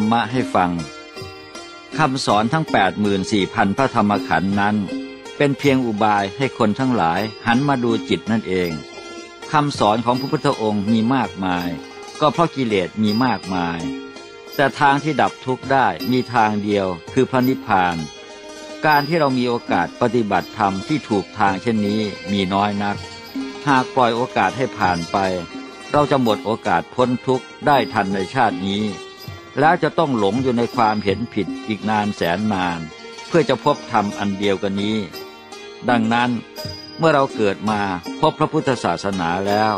รมะให้ฟังคำสอนทั้ง 84,000 พระธรรมขันธ์นั้น เป็นเพียงอุบายให้คนทั้งหลายหันมาดูจิตนั่นเองคำสอนของพระพุทธองค์มีมากมาย ก็เพราะกิเลสมีมากมาย แต่ทางที่ดับทุกข์ได้มีทางเดียวคือพระนิพพาน การที่เรามีโอกาสปฏิบัติธรรมที่ถูกทางเช่นนี้มีน้อยนัก หากปล่อยโอกาสให้ผ่านไป เราจะหมดโอกาสพ้นทุกข์ได้ทันในชาตินี้ แล้วจะต้องหลงอยู่ในความเห็นผิดอีกนานแสนนาน เพื่อจะพบธรรมอันเดียวกันนี้ ดังนั้นเมื่อเราเกิดมาพบพระพุทธศาสนาแล้ว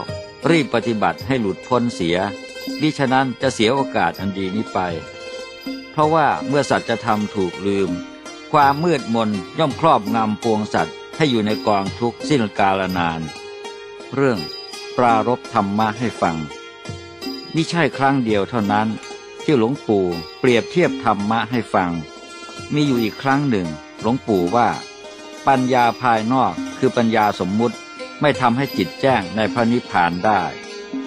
รีบปฏิบัติให้หลุดพ้นเสียดิฉะนั้นจะเสียโอกาสอันดีนี้ไป เพราะว่าเมื่อสัตว์จะทำถูกลืม ความมืดมนย่อมครอบงำปวงสัตว์ให้อยู่ในกองทุกข์สิ้นกาลนาน เรื่องปรารบธรรมะให้ฟัง นี่ใช่ครั้งเดียวเท่านั้น ที่หลวงปู่เปรียบเทียบธรรมะให้ฟัง มีอยู่อีกครั้งหนึ่ง หลวงปู่ว่า ปัญญาภายนอกคือปัญญาสมมุติไม่ทำให้จิตแจ้งในพระนิพพานได้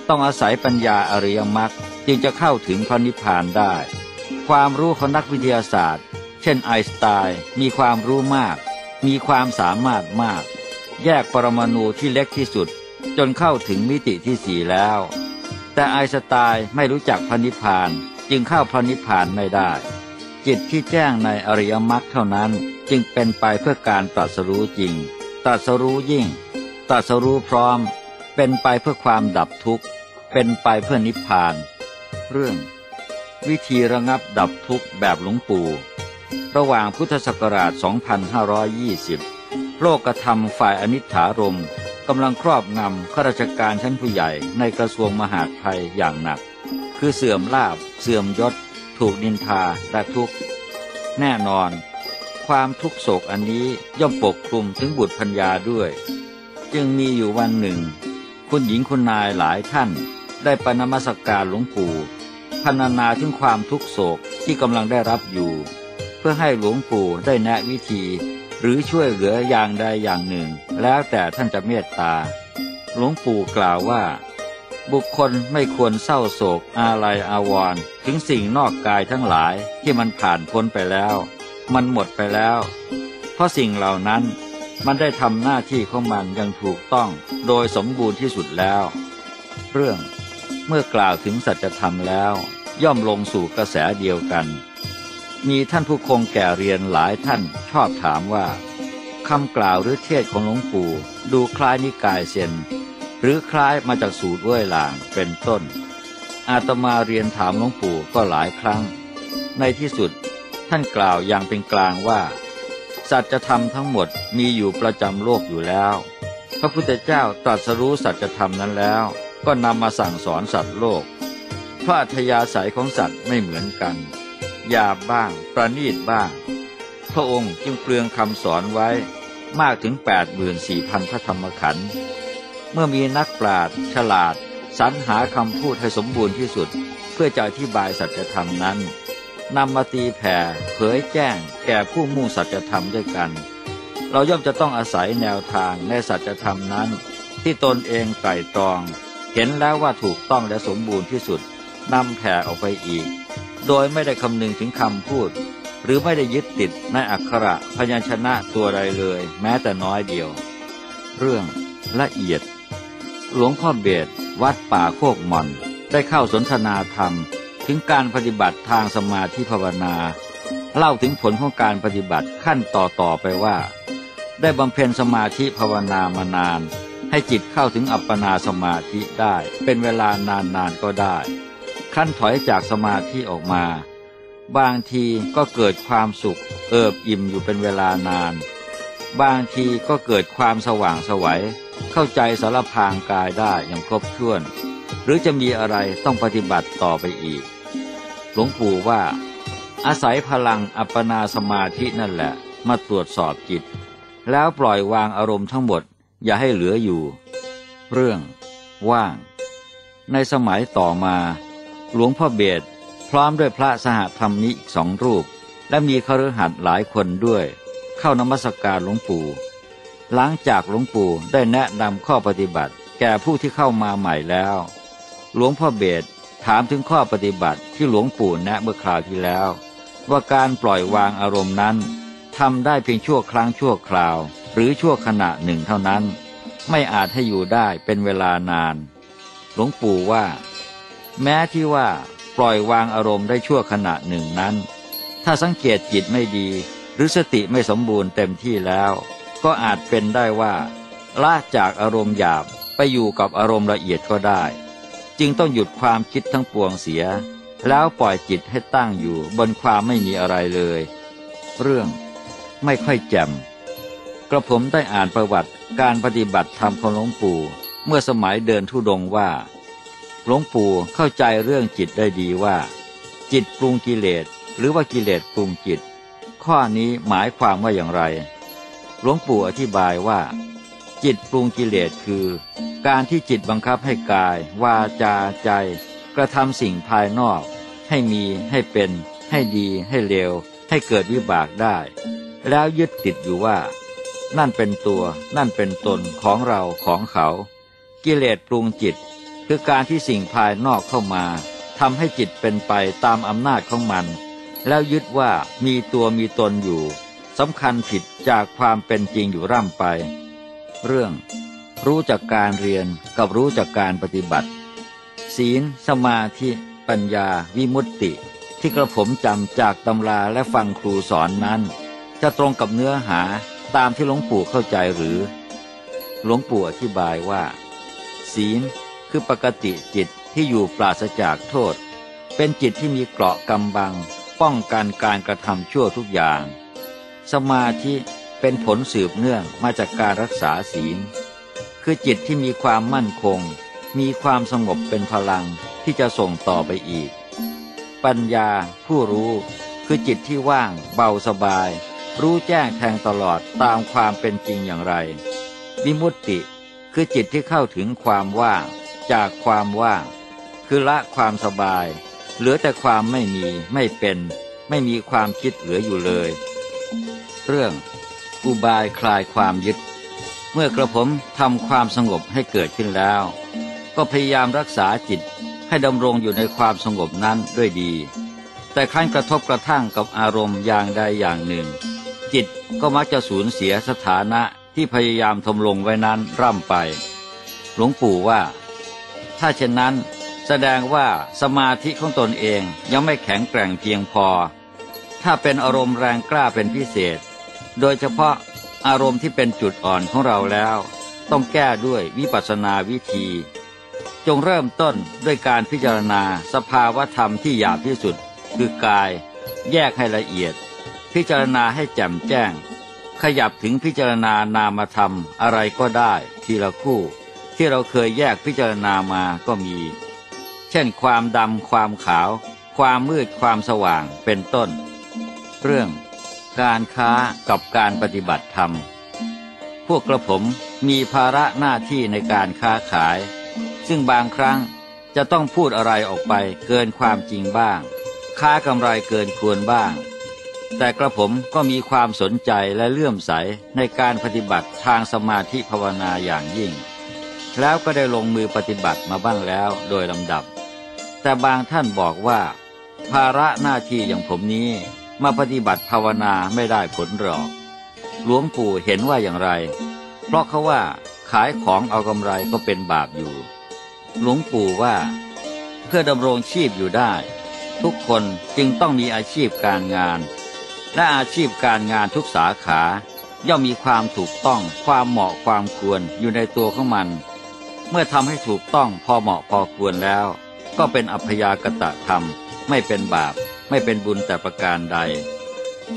ต้องอาศัยปัญญาอริยมรรคจึงจะเข้าถึงพระนิพพานได้ ความรู้ของนักวิทยาศาสตร์ เช่นไอน์สไตน์มีความรู้มาก มีความสามารถมาก แยกปรมาณูที่เล็กที่สุด จนเข้าถึงมิติที่สี่แล้ว แต่ไอน์สไตน์ไม่รู้จักพระนิพพาน จึงเข้าพระนิพพานไม่ได้ จิตที่แจ้งในอริยมรรคเท่านั้นจึงเป็นไปเพื่อการตรัสรู้จริงตรัสรู้ยิ่งตรัสรู้พร้อม เป็นไปเพื่อความดับทุกข์ เป็นไปเพื่อนิพพาน เรื่อง วิธีระงับดับทุกข์แบบหลวงปู่ ระหว่างพุทธศักราช 2520 โลกธรรมฝ่ายอนิถารมกำลังครอบงำข้าราชการชั้นผู้ใหญ่ในกระทรวงมหาดไทยอย่างหนัก คือเสื่อมลาบ เสื่อมยศ ถูกนินทาและทุกข์ แน่นอน ความทุกโศกอันนี้ย่อมปกคลุมถึงบุตรพัญญาด้วย จึงมีอยู่วันหนึ่ง คุณหญิงคุณนายหลายท่าน ได้ปนมัสกการหลวงปู่พรรณนาถึงความทุกโศกที่กำลังได้รับอยู่ เพื่อให้หลวงปู่ได้แนะวิธี หรือช่วยเหลืออย่างใดอย่างหนึ่ง แล้วแต่ท่านจะเมตตา หลวงปู่กล่าวว่า บุคคลไม่ควรเศร้าโศกอาลัยอาวรณ์ถึงสิ่งนอกกายทั้งหลายที่มันผ่านพ้นไปแล้ว มันหมดไปแล้ว เพราะสิ่งเหล่านั้นมันได้ทำหน้าที่ของมันอย่างถูกต้องโดยสมบูรณ์ที่สุดแล้ว เรื่องเมื่อกล่าวถึงสัจธรรมแล้ว ย่อมลงสู่กระแสเดียวกัน มีท่านผู้คงแก่เรียนหลายท่านชอบถามว่าคำกล่าวหรือเทศของหลวงปู่ดูคล้ายนิกายเซน หรือคล้ายมาจากสูตรเว้ยหลางเป็นต้น อาตมาเรียนถามหลวงปู่ก็หลายครั้ง ในที่สุดท่านกล่าวอย่างเป็นกลางว่า สัจธรรมทั้งหมดมีอยู่ประจำโลกอยู่แล้ว พระพุทธเจ้าตรัสรู้สัจธรรมนั้นแล้ว ก็นำมาสั่งสอนสัตว์โลกพระอัธยาศัยของสัตว์ไม่เหมือนกันหยาบบ้าง ประณีตบ้าง พระองค์จึงเปลืองคำสอนไว้มากถึง 84,000พระธรรมขันธ์ เมื่อมีนักปราชญ์ฉลาดสรรหาคำพูดให้สมบูรณ์ที่สุด เพื่อจะอธิบายสัจธรรมนั้นนำมาตีแผ่เผยแจ้ง แก่ผู้มุ่งสัจธรรมด้วยกัน เราย่อมจะต้องอาศัยแนวทางในสัจธรรมนั้น ที่ตนเองไตรตรอง เห็นแล้วว่าถูกต้องและสมบูรณ์ที่สุดนำแผ่ออกไปอีก โดยไม่ได้คำนึงถึงคำพูด หรือไม่ได้ยึดติดในอักขระพยัญชนะตัวใดเลย แม้แต่น้อยเดียว เรื่องละเอียด หลวงพ่อเบสวัดป่าโคกมอน ได้เข้าสนทนาธรรม ถึงการปฏิบัติทางสมาธิภาวนา เล่าถึงผลของการปฏิบัติขั้นต่อต่อไปว่า ได้บำเพ็ญสมาธิภาวนามานาน ให้จิตเข้าถึงอัปปนาสมาธิได้ เป็นเวลานานนานก็ได้ขั้นถอยจากสมาธิออกมา บางทีก็เกิดความสุข เอิบอิ่มอยู่เป็นเวลานาน บางทีก็เกิดความสว่างสวัย เข้าใจสารพางกายได้อย่างครบถ้วน หรือจะมีอะไรต้องปฏิบัติต่อไปอีก หลวงปู่ว่า อาศัยพลังอัปปนาสมาธินั่นแหละ มาตรวจสอบจิต แล้วปล่อยวางอารมณ์ทั้งหมดอย่าให้เหลืออยู่ เรื่อง ว่าง ในสมัยต่อมา หลวงพ่อเบสพร้อมด้วยพระสหธรรมนี้อีกสองรูป และมีคฤหัสถ์หลายคนด้วย เข้านมัสกการหลวงปู่ หลังจากหลวงปู่ได้แนะนำข้อปฏิบัติ แก่ผู้ที่เข้ามาใหม่แล้ว หลวงพ่อเบสถามถึงข้อปฏิบัติที่หลวงปู่แนะเมื่อคราวที่แล้ว ว่าการปล่อยวางอารมณ์นั้นทำได้เพียงชั่วครั้งชั่วคราว หรือชั่วขณะหนึ่งเท่านั้น ไม่อาจให้อยู่ได้เป็นเวลานาน หลวงปู่ว่า แม้ที่ว่าปล่อยวางอารมณ์ได้ชั่วขณะหนึ่งนั้น ถ้าสังเกตจิตไม่ดี หรือสติไม่สมบูรณ์เต็มที่แล้ว ก็อาจเป็นได้ว่าละจากอารมณ์หยาบไปอยู่กับอารมณ์ละเอียดก็ได้ จึงต้องหยุดความคิดทั้งปวงเสีย แล้วปล่อยจิตให้ตั้งอยู่บนความไม่มีอะไรเลย เรื่องไม่ค่อยแจ่มกระผมได้อ่านประวัติการปฏิบัติธรรมของหลวงปู่ เมื่อสมัยเดินทุดงว่าหลวงปู่เข้าใจเรื่องจิตได้ดีว่า จิตปรุงกิเลสหรือว่ากิเลสปรุงจิต ข้อนี้หมายความว่าอย่างไร หลวงปู่อธิบายว่า จิตปรุงกิเลสคือ การที่จิตบังคับให้กาย วาจาใจ กระทำสิ่งภายนอก ให้มีให้เป็น ให้ดีให้เลวให้เกิดวิบากได้ แล้วยึดติดอยู่ว่า นั่นเป็นตัว นั่นเป็นตนของเราของเขา กิเลสปรุงจิต คือการที่สิ่งภายนอกเข้ามาทำให้จิตเป็นไปตามอำนาจของมัน แล้วยึดว่ามีตัวมีตนอยู่ สำคัญผิดจากความเป็นจริงอยู่ร่ำไป เรื่อง รู้จากการเรียนกับรู้จากการปฏิบัติ ศีล สมาธิ ปัญญา วิมุตติ ที่กระผมจำจากตำราและฟังครูสอนนั้น จะตรงกับเนื้อหาตามที่หลวงปู่เข้าใจหรือ หลวงปู่อธิบายว่า ศีลคือปกติจิตที่อยู่ปราศจากโทษ เป็นจิตที่มีเกราะกำบัง ป้องกันการกระทำชั่วทุกอย่าง สมาธิเป็นผลสืบเนื่องมาจากการรักษาศีล คือจิตที่มีความมั่นคง มีความสงบเป็นพลังที่จะส่งต่อไปอีก ปัญญาผู้รู้คือจิตที่ว่าง เบาสบาย รู้แจ้งแทงตลอดตามความเป็นจริงอย่างไร วิมุตติคือจิตที่เข้าถึงความว่างจากความว่าง คือละความสบาย เหลือแต่ความไม่มีไม่เป็น ไม่มีความคิดเหลืออยู่เลย เรื่องอุบายคลายความยึด เมื่อกระผมทำความสงบให้เกิดขึ้นแล้ว ก็พยายามรักษาจิตให้ดำรงอยู่ในความสงบนั้นด้วยดี แต่ครั้นกระทบกระทั่งกับอารมณ์อย่างใดอย่างหนึ่ง จิตก็มักจะสูญเสียสถานะที่พยายามทำลงไว้นั้นร่ำไป หลวงปู่ว่า ถ้าเช่นนั้นแสดงว่าสมาธิของตนเองยังไม่แข็งแกร่งเพียงพอ ถ้าเป็นอารมณ์แรงกล้าเป็นพิเศษ โดยเฉพาะอารมณ์ที่เป็นจุดอ่อนของเราแล้ว ต้องแก้ด้วยวิปัสสนาวิธี จงเริ่มต้นด้วยการพิจารณาสภาวธรรมที่หยาบที่สุด คือกาย แยกให้ละเอียด พิจารณาให้แจ่มแจ้ง ขยับถึงพิจารณานามธรรมอะไรก็ได้ ทีละคู่ ที่เราเคยแยกพิจารณามาก็มี เช่น ความดำความขาว ความมืดความสว่างเป็นต้น เรื่อง การค้ากับการปฏิบัติธรรม พวกกระผมมีภาระหน้าที่ในการค้าขาย ซึ่งบางครั้งจะต้องพูดอะไรออกไปเกินความจริงบ้าง ค้ากำไรเกินควรบ้าง แต่กระผมก็มีความสนใจและเลื่อมใสในการปฏิบัติทางสมาธิภาวนาอย่างยิ่ง แล้วก็ได้ลงมือปฏิบัติมาบ้างแล้วโดยลำดับ แต่บางท่านบอกว่า ภาระหน้าที่อย่างผมนี้ มาปฏิบัติภาวนาไม่ได้ผลหรอก หลวงปู่เห็นว่าอย่างไร เพราะเขาว่าขายของเอากำไรก็เป็นบาปอยู่ หลวงปู่ว่า เพื่อดำรงชีพอยู่ได้ ทุกคนจึงต้องมีอาชีพการงาน และอาชีพการงานทุกสาขา ย่อมมีความถูกต้องความเหมาะความควรอยู่ในตัวของมัน เมื่อทำให้ถูกต้องพอเหมาะพอควรแล้ว ก็เป็นอัพยากตะธรรมไม่เป็นบาป ไม่เป็นบุญแต่ประการใด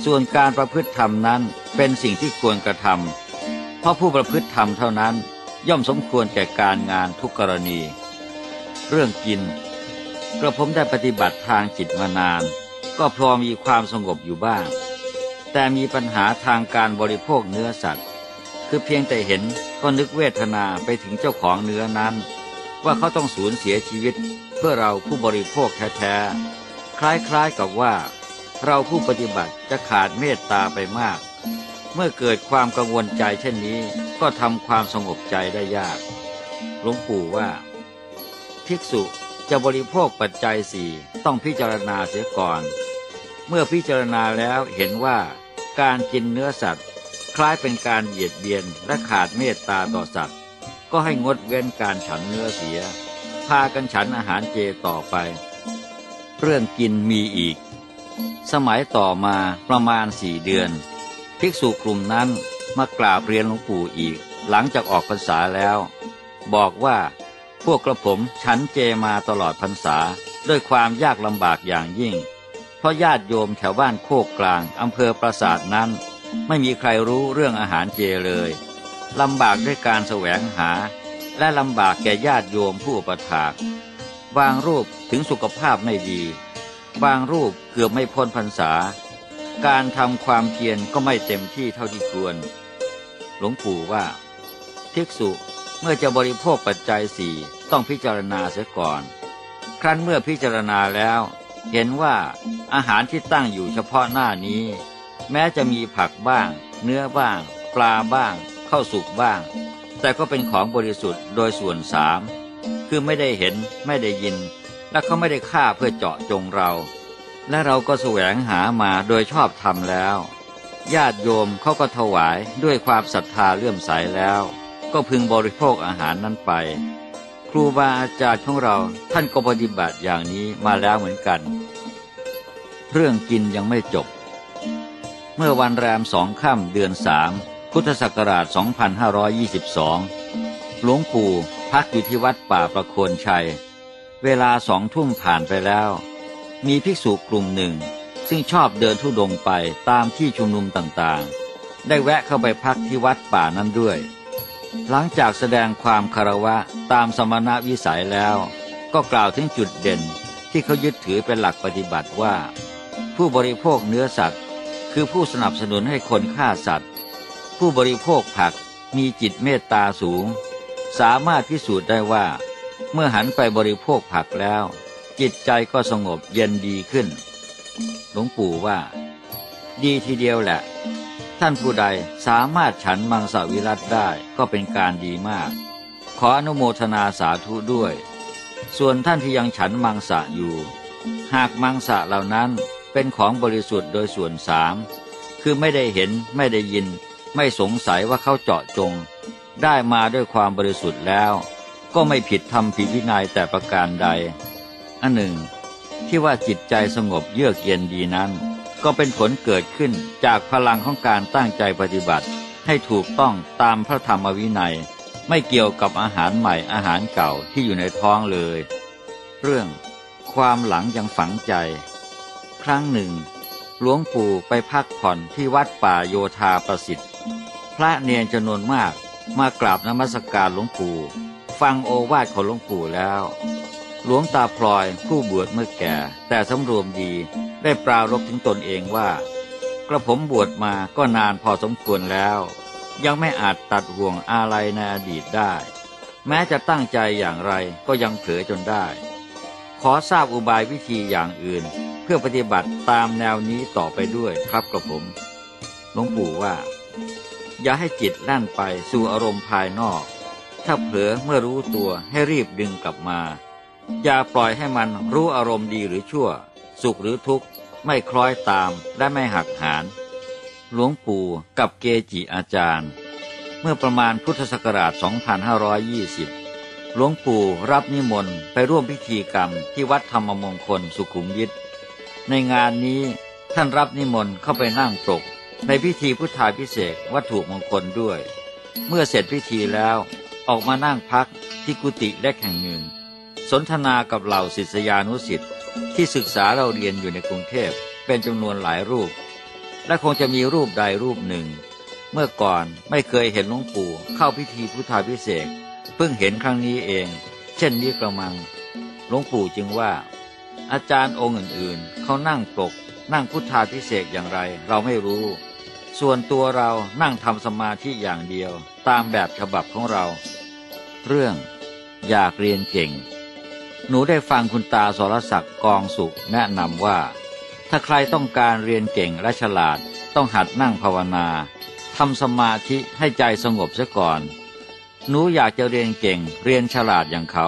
ส่วนการประพฤติธรรมนั้นเป็นสิ่งที่ควรกระทำเพราะผู้ประพฤติธรรมเท่านั้นย่อมสมควรแก่การงานทุกกรณี เรื่องกินกระผมได้ปฏิบัติทางจิตมานาน ก็พอมีความสงบอยู่บ้าง แต่มีปัญหาทางการบริโภคเนื้อสัตว์ คือเพียงแต่เห็นก็นึกเวทนาไปถึงเจ้าของเนื้อนั้น ว่าเขาต้องสูญเสียชีวิตเพื่อเราผู้บริโภคแท้ๆ คล้ายๆกับว่า เราผู้ปฏิบัติจะขาดเมตตาไปมาก เมื่อเกิดความกังวลใจเช่นนี้ก็ทำความสงบใจได้ยากหลวงปู่ว่า ภิกษุจะบริโภคปัจจัยสี่ต้องพิจารณาเสียก่อน เมื่อพิจารณาแล้วเห็นว่าการกินเนื้อสัตว์ คล้ายเป็นการเหยียดเบียนและขาดเมตตาต่อสัตว์ ก็ให้งดเว้นการฉันเนื้อเสีย พากันฉันอาหารเจต่อไป เรื่องกินมีอีก สมัยต่อมาประมาณสี่เดือน ภิกษุกลุ่มนั้นมากราบเรียนหลวงปู่อีก หลังจากออกพรรษาแล้ว บอกว่าพวกกระผมฉันเจมาตลอดพรรษาด้วยความยากลำบากอย่างยิ่ง เพราะญาติโยมแถวบ้านโคกกลางอำเภอปราสาทนั้น ไม่มีใครรู้เรื่องอาหารเจเลยลำบากด้วยการแสวงหา และลำบากแก่ญาติโยมผู้ประถาก บางรูปถึงสุขภาพไม่ดี บางรูปเกือบไม่พ้นพรรษา การทำความเพียรก็ไม่เต็มที่เท่าที่ควร หลวงปู่ว่าภิกษุเมื่อจะบริโภคปัจจัยสี่ต้องพิจารณาเสียก่อน ครั้นเมื่อพิจารณาแล้ว เห็นว่าอาหารที่ตั้งอยู่เฉพาะหน้านี้ แม้จะมีผักบ้าง เนื้อบ้าง ปลาบ้างข้าวสุกบ้าง แต่ก็เป็นของบริสุทธิ์โดยส่วนสาม คือไม่ได้เห็นไม่ได้ยิน และเขาไม่ได้ฆ่าเพื่อเจาะจงเรา และเราก็แสวงหามาโดยชอบธรรมแล้ว ญาติโยมเขาก็ถวายด้วยความศรัทธาเลื่อมใสแล้ว ก็พึงบริโภคอาหารนั้นไป ครูบาอาจารย์ของเราท่านก็ปฏิบัติอย่างนี้มาแล้วเหมือนกัน เรื่องกินยังไม่จบ เมื่อวันแรมสองค่ำเดือนสามพุทธศักราช 2522 หลวงปู่ พักอยู่ที่วัดป่าประโคนชัย เวลาสองทุ่มผ่านไปแล้ว มีภิกษุกลุ่มหนึ่ง ซึ่งชอบเดินทุดงไปตามที่ชุมนุมต่างๆ ได้แวะเข้าไปพักที่วัดป่านั้นด้วย หลังจากแสดงความคารวะตามสมณวิสัยแล้ว ก็กล่าวถึงจุดเด่นที่เขายึดถือเป็นหลักปฏิบัติว่า ผู้บริโภคเนื้อสัตว์ คือผู้สนับสนุนให้คนฆ่าสัตว์ ผู้บริโภคผักมีจิตเมตตาสูง สามารถพิสูจน์ได้ว่า เมื่อหันไปบริโภคผักแล้ว จิตใจก็สงบเย็นดีขึ้น หลวงปู่ว่า ดีทีเดียวแหละ ท่านผู้ใดสามารถฉันมังสวิรัตได้ก็เป็นการดีมาก ขออนุโมทนาสาธุด้วย ส่วนท่านที่ยังฉันมังสะอยู่ หากมังสะเหล่านั้นเป็นของบริสุทธิ์โดยส่วนสามคือไม่ได้เห็นไม่ได้ยิน ไม่สงสัยว่าเขาเจาะจง ได้มาด้วยความบริสุทธิ์แล้ว ก็ไม่ผิดทำผิดวินัยแต่ประการใด อันหนึ่ง ที่ว่าจิตใจสงบเยือกเย็นดีนั้น ก็เป็นผลเกิดขึ้นจากพลังของการตั้งใจปฏิบัติ ให้ถูกต้องตามพระธรรมวินัย ไม่เกี่ยวกับอาหารใหม่อาหารเก่าที่อยู่ในท้องเลย เรื่อง ความหลังยังฝังใจ ครั้งหนึ่ง หลวงปู่ไปพักผ่อนที่วัดป่าโยธาประสิทธิ์ พระเนียนจำนวนมาก มากราบนมัสการหลวงปู่ ฟังโอวาทของหลวงปู่แล้ว หลวงตาพลอยผู้บวชเมื่อแก่ แต่สำรวมดีได้ปรารบถึงตนเองว่า กระผมบวชมาก็นานพอสมควรแล้ว ยังไม่อาจตัดห่วงอะไรในอดีตได้ แม้จะตั้งใจอย่างไรก็ยังเผลอจนได้ ขอทราบอุบายวิธีอย่างอื่น เพื่อปฏิบัติตามแนวนี้ต่อไปด้วยครับกระผมหลวงปู่ว่า อย่าให้จิตแล่นไปสู่อารมณ์ภายนอก ถ้าเผลอเมื่อรู้ตัวให้รีบดึงกลับมา อย่าปล่อยให้มันรู้อารมณ์ดีหรือชั่ว สุขหรือทุกข์ ไม่คล้อยตามและไม่หักหานหลวงปู่กับเกจิอาจารย์ เมื่อประมาณพุทธศักราช 2520 หลวงปู่รับนิมนต์ไปร่วมพิธีกรรมที่วัดธรรมมงคลสุขุมวิทในงานนี้ท่านรับนิมนต์เข้าไปนั่งปก ในพิธีพุทธาพิเศษวัตถุมงคลด้วย เมื่อเสร็จพิธีแล้วออกมานั่งพักที่กุฏิเล็กแห่งหนึ่ง สนทนากับเหล่าศิษยานุศิษย์ที่ศึกษาเราเรียนอยู่ในกรุงเทพเป็นจำนวนหลายรูป และคงจะมีรูปใดรูปหนึ่ง เมื่อก่อนไม่เคยเห็นหลวงปู่เข้าพิธีพุทธาพิเศษเพิ่งเห็นครั้งนี้เอง เช่นนี้กระมังหลวงปู่จึงว่า อาจารย์องค์อื่นๆ เขานั่งปก นั่งพุทธาพิเศษอย่างไร เราไม่รู้ ส่วนตัวเรานั่งทำสมาธิอย่างเดียว ตามแบบฉบับของเรา เรื่อง อยากเรียนเก่ง หนูได้ฟังคุณตาสรศักดิ์กองสุขแนะนำว่า ถ้าใครต้องการเรียนเก่งและฉลาด ต้องหัดนั่งภาวนาทำสมาธิให้ใจสงบซะก่อน หนูอยากจะเรียนเก่ง เรียนฉลาดอย่างเขา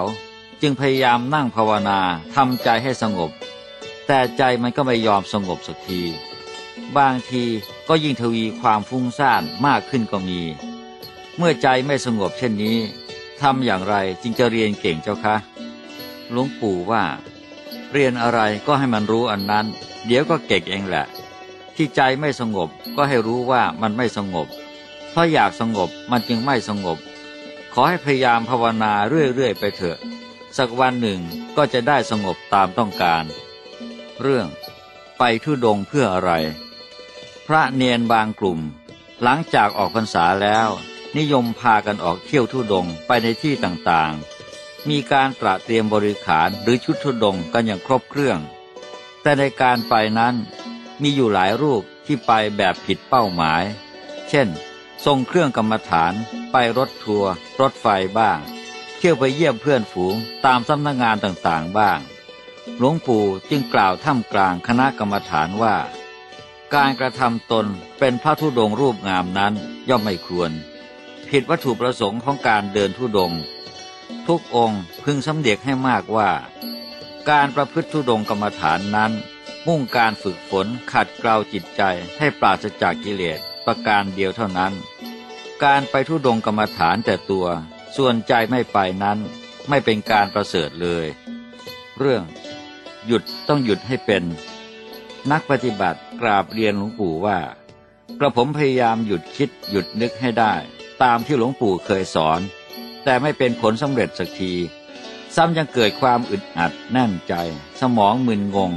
จึงพยายามนั่งภาวนาทำใจให้สงบ แต่ใจมันก็ไม่ยอมสงบสักที บางทีก็ยิ่งทวีความฟุ้งซ่านมากขึ้นก็มี เมื่อใจไม่สงบเช่นนี้ทำอย่างไรจึงจะเรียนเก่งเจ้าคะหลวงปู่ว่า เรียนอะไรก็ให้มันรู้อันนั้น เดี๋ยวก็เก่งเองแหละ ที่ใจไม่สงบก็ให้รู้ว่ามันไม่สงบ เพราะอยากสงบมันจึงไม่สงบ ขอให้พยายามภาวนาเรื่อยๆไปเถอะ สักวันหนึ่งก็จะได้สงบตามต้องการ เรื่อง ไปทุดงเพื่ออะไร พระเนียนบางกลุ่ม หลังจากออกพรรษาแล้ว นิยมพากันออกเที่ยวทุดงไปในที่ต่างๆ มีการตระเตรียมบริขารหรือชุดทุดงกันอย่างครบเครื่อง แต่ในการไปนั้นมีอยู่หลายรูปที่ไปแบบผิดเป้าหมาย เช่นส่งเครื่องกรรมฐานไปรถทัวร์รถไฟบ้าง เที่ยวไปเยี่ยมเพื่อนฝูงตามสำนักงงานต่างๆบ้าง หลวงปู่จึงกล่าวท่ามกลางคณะกรรมฐานว่า การกระทำตนเป็นพระธุดงรูปงามนั้นย่อมไม่ควร ผิดวัตถุประสงค์ของการเดินธุดง ทุกองค์พึงสำเด็กให้มากว่า การประพฤติธุดงกรรมฐานนั้น มุ่งการฝึกฝนขัดเกลาจิตใจให้ปราศจากกิเลสประการเดียวเท่านั้น การไปทุดงกรรมฐานแต่ตัว ส่วนใจไม่ไปนั้น ไม่เป็นการประเสริฐเลย เรื่อง หยุดต้องหยุดให้เป็น นักปฏิบัติ กราบเรียนหลวงปู่ว่า กระผมพยายามหยุดคิดหยุดนึกให้ได้ ตามที่หลวงปู่เคยสอน แต่ไม่เป็นผลสำเร็จสักที ซ้ำยังเกิดความอึดอัดแน่นใจ สมองมึนงง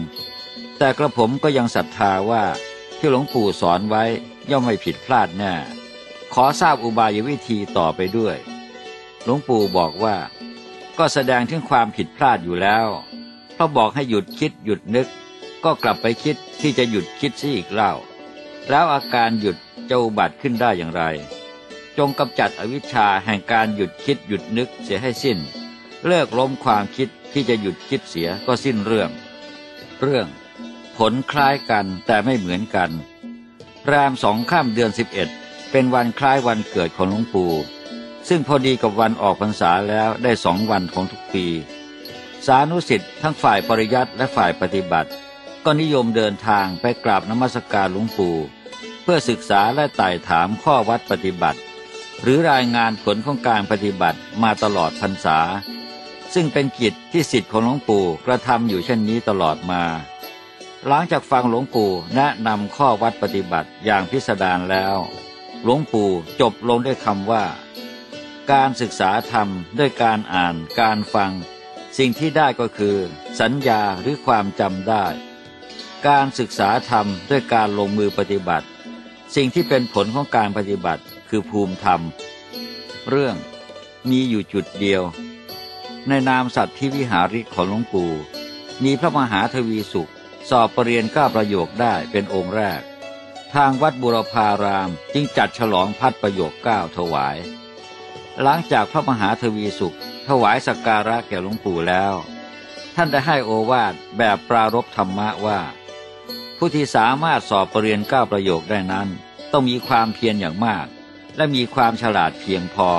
แต่กระผมก็ยังศรัทธาว่าที่หลวงปู่สอนไว้ย่อมไม่ผิดพลาดแน่ขอทราบอุบายวิธีต่อไปด้วย หลวงปู่บอกว่า ก็แสดงถึงความผิดพลาดอยู่แล้วเพราะบอกให้หยุดคิดหยุดนึก ก็กลับไปคิดที่จะหยุดคิดซะอีกเล่า แล้วอาการหยุดจะอุบัติขึ้นได้อย่างไร จงกำจัดอวิชชาแห่งการหยุดคิดหยุดนึกเสียให้สิ้น เลิกล้มความคิดที่จะหยุดคิดเสียก็สิ้นเรื่อง เรื่อง ผลคล้ายกันแต่ไม่เหมือนกันแรมสองข้ามเดือนสิบเอ็ดเป็นวันคล้ายวันเกิดของหลวงปู่ซึ่งพอดีกับวันออกพรรษาแล้วได้สองวันของทุกปี สานุสิทธิ์ทั้งฝ่ายปริยัติและฝ่ายปฏิบัติ ก็นิยมเดินทางไปกราบนมัสการหลวงปู่ เพื่อศึกษาและไต่ถามข้อวัดปฏิบัติ หรือรายงานผลของการปฏิบัติมาตลอดพรรษา ซึ่งเป็นกิจที่สิทธิ์ของหลวงปู่กระทำอยู่เช่นนี้ตลอดมา หลังจากฟังหลวงปู่แนะนำข้อวัดปฏิบัติอย่างพิสดารแล้ว หลวงปู่จบลงด้วยคำว่า การศึกษาธรรมด้วยการอ่านการฟัง สิ่งที่ได้ก็คือ สัญญาหรือความจำได้ การศึกษาธรรมด้วยการลงมือปฏิบัติ สิ่งที่เป็นผลของการปฏิบัติคือภูมิธรรม เรื่องมีอยู่จุดเดียว ในนามสัตว์ที่วิหาริกของหลวงปู่ มีพระมหาทวีสุข สอบปรริญญาก้าประโยคได้เป็นองค์แรก ทางวัดบุรพารามจึงจัดฉลองพัดประโยคเก้าถวาย หลังจากพระมหาทวีสุข ถวายสักการะแก่หลวงปู่แล้ว ท่านได้ให้โอวาทแบบปรารบธรรมะว่า ผู้ที่สามารถสอบปรริญญาก้าประโยคได้นั้น ต้องมีความเพียรอย่างมาก และมีความฉลาดเพียงพอ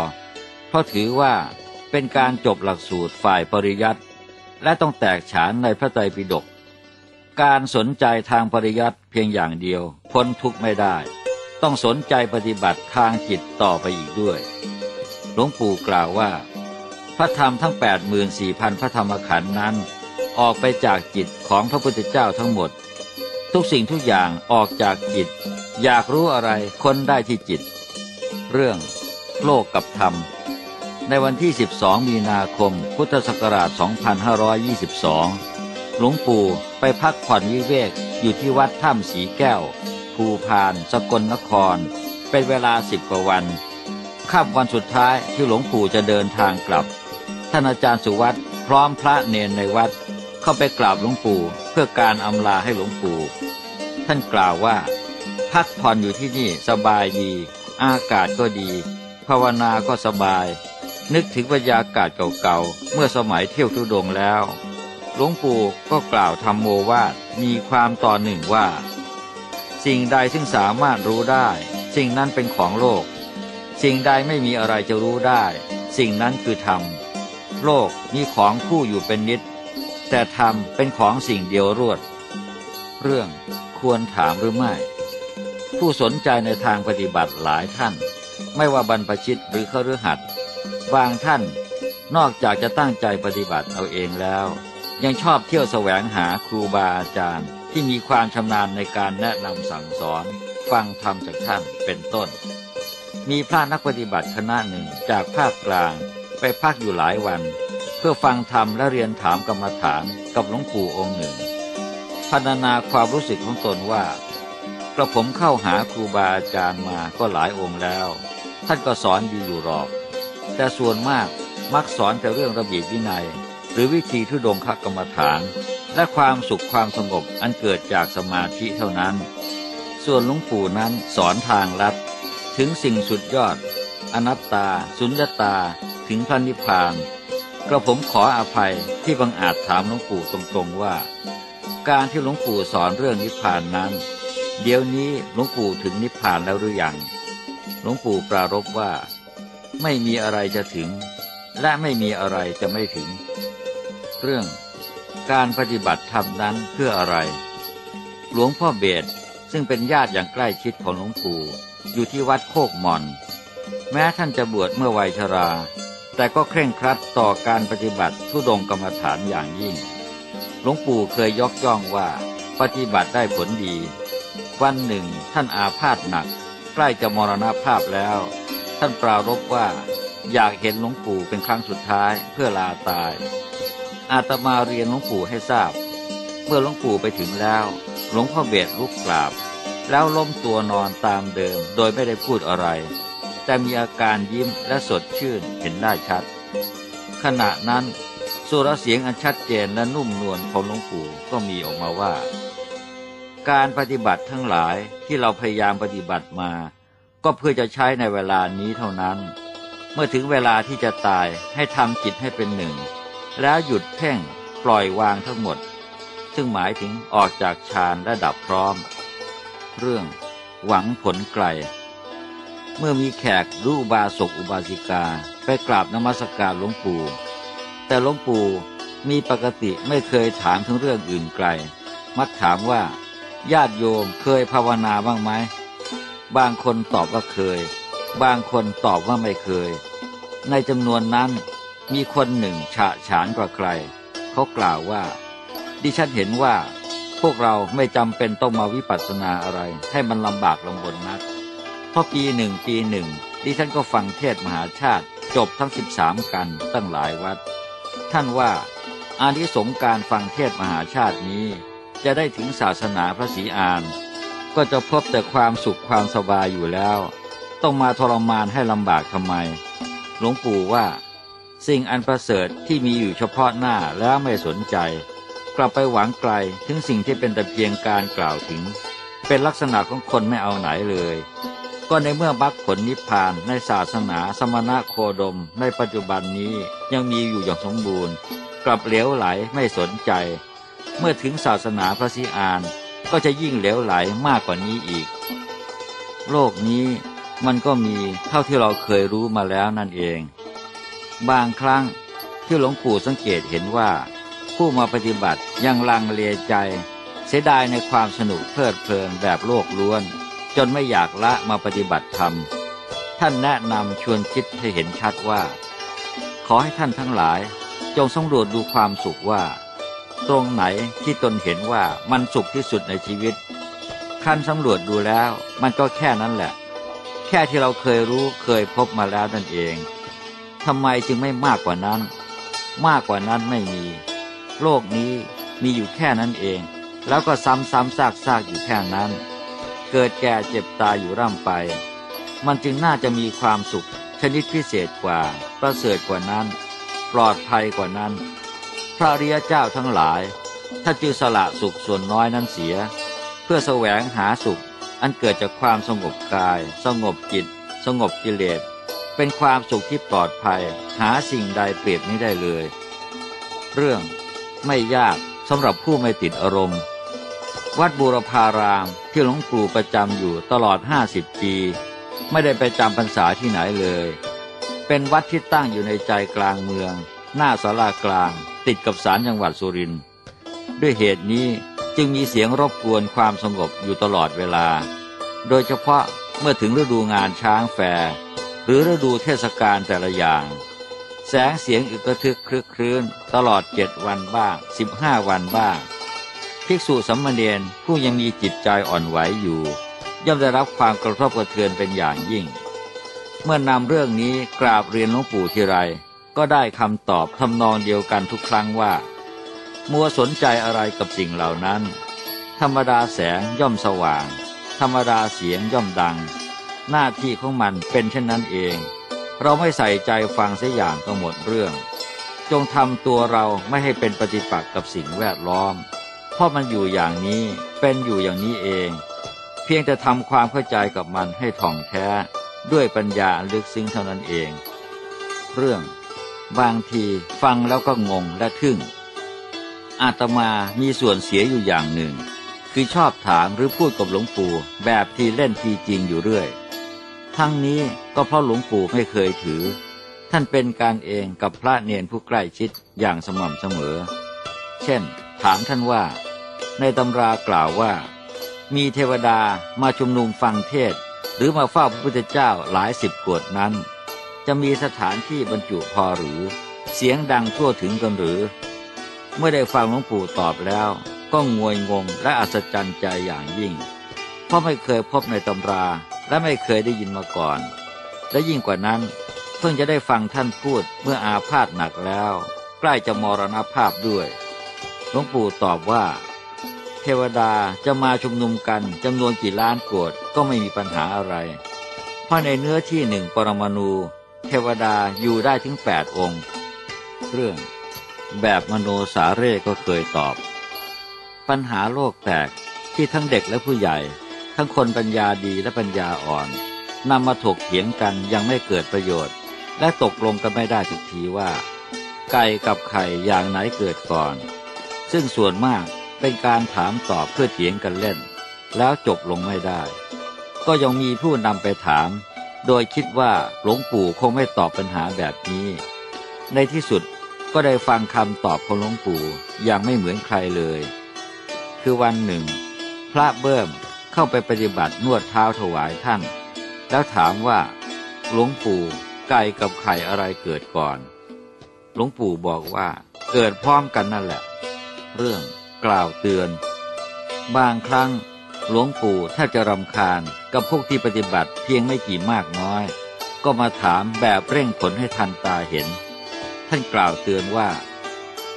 เพราะถือว่าเป็นการจบหลักสูตรฝ่ายปริยัติและต้องแตกฉานในพระไตรปิฎกการสนใจทางปริยัติเพียงอย่างเดียว พ้นทุกข์ไม่ได้ ต้องสนใจปฏิบัติทางจิตต่อไปอีกด้วย หลวงปู่กล่าวว่า พระธรรมทั้ง 84,000 พระธรรมขันธ์นั้น ออกไปจากจิตของพระพุทธเจ้าทั้งหมด ทุกสิ่งทุกอย่างออกจากจิต อยากรู้อะไรค้นได้ที่จิต เรื่องโลกกับธรรม ในวันที่ 12 มีนาคม พุทธศักราช 2522 หลวงปู่ไปพักผ่อนวิเวกอยู่ที่วัดถ้ำสีแก้ว ภูพาน สกลนคร เป็นเวลาสิบกว่าวันค่ำวันสุดท้ายที่หลวงปู่จะเดินทางกลับ ท่านอาจารย์สุวัตพร้อมพระเนนในวัด เข้าไปกราบหลวงปู่ เพื่อการอำลาให้หลวงปู่ ท่านกล่าวว่า พักผ่อนอยู่ที่นี่สบายดี อากาศก็ดี ภาวนาก็สบาย นึกถึงบรรยากาศเก่าๆ เมื่อสมัยเที่ยวทุดงแล้ว หลวงปู่ก็กล่าวธรรมโมวาทมีความต่อหนึ่งว่า สิ่งใดซึ่งสามารถรู้ได้ สิ่งนั้นเป็นของโลก สิ่งใดไม่มีอะไรจะรู้ได้ สิ่งนั้นคือธรรมโลกมีของคู่อยู่เป็นนิด แต่ธรรมเป็นของสิ่งเดียวรวด เรื่องควรถามหรือไม่ ผู้สนใจในทางปฏิบัติหลายท่าน ไม่ว่าบรรพชิตหรือขรือหัดบางท่านนอกจากจะตั้งใจปฏิบัติเอาเองแล้ว ยังชอบเที่ยวแสวงหาครูบาอาจารย์ที่มีความชำนาญในการแนะนำสั่งสอน ฟังธรรมจากท่านเป็นต้น มีพระนักปฏิบัติคณะหนึ่งจากภาคกลางไปพักอยู่หลายวัน พื่อฟังธรรมและเรียนถามกรรมฐานกับหลวงปู่องค์หนึ่งพัฒนาความรู้สึกของตนว่ากระผมเข้าหาครูบาอาจารย์มาก็หลายองค์แล้ว ท่านก็สอนดีอยู่หรอก แต่ส่วนมากมักสอนแต่เรื่องระเบียบวินัย หรือวิธีทุดงคกรรมฐาน และความสุขความสงบอันเกิดจากสมาธิเท่านั้น ส่วนหลวงปู่นั้นสอนทางลัดถึงสิ่งสุดยอด อนัตตา สุญญตา ถึงพระนิพพาน กระผมขออภัยที่บังอาจถามหลวงปู่ตรงๆว่า การที่หลวงปู่สอนเรื่องนิพพานนั้น เดี๋ยวนี้หลวงปู่ถึงนิพพานแล้วหรือยังหลวงปู่ปรารบว่า ไม่มีอะไรจะถึง และไม่มีอะไรจะไม่ถึง เรื่อง การปฏิบัติธรรมนั้นเพื่ออะไร หลวงพ่อเบสซึ่งเป็นญาติอย่างใกล้ชิดของหลวงปู่อยู่ที่วัดโคกมอน แม้ท่านจะบวชเมื่อวัยชรา แต่ก็เคร่งครัดต่อการปฏิบัติทุดงกรรมฐานอย่างยิ่ง หลวงปู่เคยยกย่องว่าปฏิบัติได้ผลดี วันหนึ่งท่านอาพาธหนัก ใกล้จะมรณภาพแล้ว ท่านปรารบว่าอยากเห็นหลวงปู่เป็นครั้งสุดท้ายเพื่อลาตาย อาตมาเรียนหลวงปู่ให้ทราบ เมื่อหลวงปู่ไปถึงแล้ว หลวงพ่อเบสลุกกราบ แล้วล้มตัวนอนตามเดิมโดยไม่ได้พูดอะไร แต่มีอาการยิ้มและสดชื่นเห็นได้ชัด ขณะนั้นสุรเสียงอันชัดเจนและนุ่มนวลของหลวงปู่ก็มีออกมาว่า การปฏิบัติทั้งหลายที่เราพยายามปฏิบัติมา ก็เพื่อจะใช้ในเวลานี้เท่านั้น เมื่อถึงเวลาที่จะตายให้ทำจิตให้เป็นหนึ่ง แล้วหยุดเพ่งปล่อยวางทั้งหมด ซึ่งหมายถึงออกจากฌานและดับพร้อม เรื่องหวังผลไกล เมื่อมีแขกรูอุบาสกอุบาสิกา ไปกราบนมัสการหลวงปู่ แต่หลวงปู่มีปกติไม่เคยถามถึงเรื่องอื่นไกล มักถามว่า ญาติโยมเคยภาวนาบ้างไหม บางคนตอบว่าเคย บางคนตอบว่าไม่เคย ในจำนวนนั้นมีคนหนึ่งฉะฉานกว่าใคร เขากล่าวว่า ดิฉันเห็นว่า พวกเราไม่จำเป็นต้องมาวิปัสสนาอะไรให้มันลำบากลำบนนัก พราะปีหนึ่งปีหนึ่งดิฉันก็ฟังเทศมหาชาติจบทั้งสิบสามกันตั้งหลายวัด ท่านว่าอานิสงการฟังเทศมหาชาตินี้ จะได้ถึงศาสนาพระศรีอาน ก็จะพบแต่ความสุขความสบายอยู่แล้ว ต้องมาทรมานให้ลำบากทำไม หลวงปู่ว่า สิ่งอันประเสริฐที่มีอยู่เฉพาะหน้าแล้วไม่สนใจ กลับไปหวังไกลถึงสิ่งที่เป็นแต่เพียงการกล่าวถึง เป็นลักษณะของคนไม่เอาไหนเลย ก็ในเมื่อมรรคผลนิพพานในศาสนาสมณะโคดม ในปัจจุบันนี้ยังมีอยู่อย่างสมบูรณ์ กลับเหลวไหลไม่สนใจ เมื่อถึงศาสนาพระศรีอานก็จะยิ่งเหลวไหลมากกว่านี้อีก โลกนี้มันก็มีเท่าที่เราเคยรู้มาแล้วนั่นเอง บางครั้งที่หลวงปู่สังเกตเห็นว่า ผู้มาปฏิบัติยังลังเลใจ เสียดายในความสนุกเพลิดเพลินแบบโลกล้วน จนไม่อยากละมาปฏิบัติธรรม ท่านแนะนำชวนคิดให้เห็นชัดว่า ขอให้ท่านทั้งหลาย จงสำรวจดูความสุขว่า ตรงไหนที่ตนเห็นว่ามันสุขที่สุดในชีวิตคันสำรวจดูแล้วมันก็แค่นั้นแหละ แค่ที่เราเคยรู้เคยพบมาแล้วนั่นเองทำไมจึงไม่มากกว่านั้น มากกว่านั้นไม่มี โลกนี้มีอยู่แค่นั้นเอง แล้วก็ซ้ำซ้ำซากซากอยู่แค่นั้น เกิดแก่เจ็บตายอยู่ร่ำไป มันจึงน่าจะมีความสุข ชนิดพิเศษกว่า ประเสริฐกว่านั้น ปลอดภัยกว่านั้น พระริยเจ้าทั้งหลายถ้าจึงสละสุขส่วนน้อยนั้นเสีย เพื่อแสวงหาสุข อันเกิดจากความสงบกาย สงบจิต สงบกิเลส เป็นความสุขที่ปลอดภัย หาสิ่งใดเปรียบไม่ได้เลย เรื่องไม่ยากสำหรับผู้ไม่ติดอารมณ์ วัดบูรพารามที่หลวงปู่ประจำอยู่ตลอด50ปี ไม่ได้ไปจำพรรษาที่ไหนเลย เป็นวัดที่ตั้งอยู่ในใจกลางเมือง หน้าศาลากลาง ติดกับศาลจังหวัดสุรินทร์ด้วยเหตุนี้จึงมีเสียงรบกวนความสงบอยู่ตลอดเวลา โดยเฉพาะเมื่อถึงฤดูงานช้างแฟร์หรือฤดูเทศกาลแต่ละอย่าง แสงเสียงอึกระทึกคลึกครื้นตลอดเจ็ดวันบ้างสิบห้าวันบ้าง ภิกษุสัมมาเนผู้ยังมีจิตใจอ่อนไหวอยู่ ย่อมได้รับความกระทบกระเทือนเป็นอย่างยิ่ง เมื่อนำเรื่องนี้กราบเรียนหลวงปู่ทีไร ก็ได้คำตอบทำนองเดียวกันทุกครั้งว่า มัวสนใจอะไรกับสิ่งเหล่านั้น ธรรมดาแสงย่อมสว่าง ธรรมดาเสียงย่อมดัง หน้าที่ของมันเป็นเช่นนั้นเอง เราไม่ใส่ใจฟังเสียอย่างก็หมดเรื่อง จงทำตัวเราไม่ให้เป็นปฏิปักษ์กับสิ่งแวดล้อม เพราะมันอยู่อย่างนี้เป็นอยู่อย่างนี้เอง เพียงแต่ทำความเข้าใจกับมันให้ถ่องแท้ด้วยปัญญาลึกซึ้งเท่านั้นเอง เรื่อง บางทีฟังแล้วก็งงและทึ่ง อาตมามีส่วนเสียอยู่อย่างหนึ่ง คือชอบถามหรือพูดกับหลวงปู่แบบทีเล่นทีจริงอยู่เรื่อย ทั้งนี้ก็เพราะหลวงปู่ไม่เคยถือ ท่านเป็นการเองกับพระเนียนผู้ใกล้ชิดอย่างสม่ำเสมอ เช่น ถามท่านว่า ในตำรากล่าวว่า มีเทวดามาชุมนุมฟังเทศ หรือมาเฝ้าพระพุทธเจ้าหลายสิบกวดนั้น จะมีสถานที่บรรจุพอหรือ เสียงดังทั่วถึงกันหรือ เมื่อได้ฟังหลวงปู่ตอบแล้ว ก็งวยงงและอัศจรรย์ใจอย่างยิ่ง เพราะไม่เคยพบในตำราและไม่เคยได้ยินมาก่อน และยิ่งกว่านั้น เพิ่งจะได้ฟังท่านพูดเมื่ออาพาธหนักแล้ว ใกล้จะมรณภาพด้วยหลวงปู่ตอบว่า เทวดาจะมาชุมนุมกันจำนวนกี่ล้านโกดก็ไม่มีปัญหาอะไร เพราะในเนื้อที่หนึ่งปรมาณูเทวดาอยู่ได้ถึงแปดองค์ เรื่อง แบบมโนสาเร่ก็เคยตอบ ปัญหาโลกแตกที่ทั้งเด็กและผู้ใหญ่ ทั้งคนปัญญาดีและปัญญาอ่อนนำมาถกเถียงกันยังไม่เกิดประโยชน์ และตกลงกันไม่ได้ทุกทีว่า ไก่กับไข่อย่างไหนเกิดก่อน ซึ่งส่วนมาก เป็นการถามตอบเพื่อเถียงกันเล่น แล้วจบลงไม่ได้ ก็ยังมีผู้นำไปถาม โดยคิดว่าหลวงปู่คงไม่ตอบปัญหาแบบนี้ ในที่สุดก็ได้ฟังคำตอบของหลวงปู่อย่างไม่เหมือนใครเลย คือวันหนึ่ง พระเบิ่มเข้าไปปฏิบัตินวดเท้าถวายท่าน แล้วถามว่า หลวงปู่ไก่กับไข่อะไรเกิดก่อน หลวงปู่บอกว่าเกิดพร้อมกันนั่นแหละ เรื่อง กล่าวเตือน บางครั้งหลวงปู่ถ้าจะรำคาญกับพวกที่ปฏิบัติเพียงไม่กี่มากน้อย ก็มาถามแบบเร่งผลให้ทันตาเห็น ท่านกล่าวเตือนว่า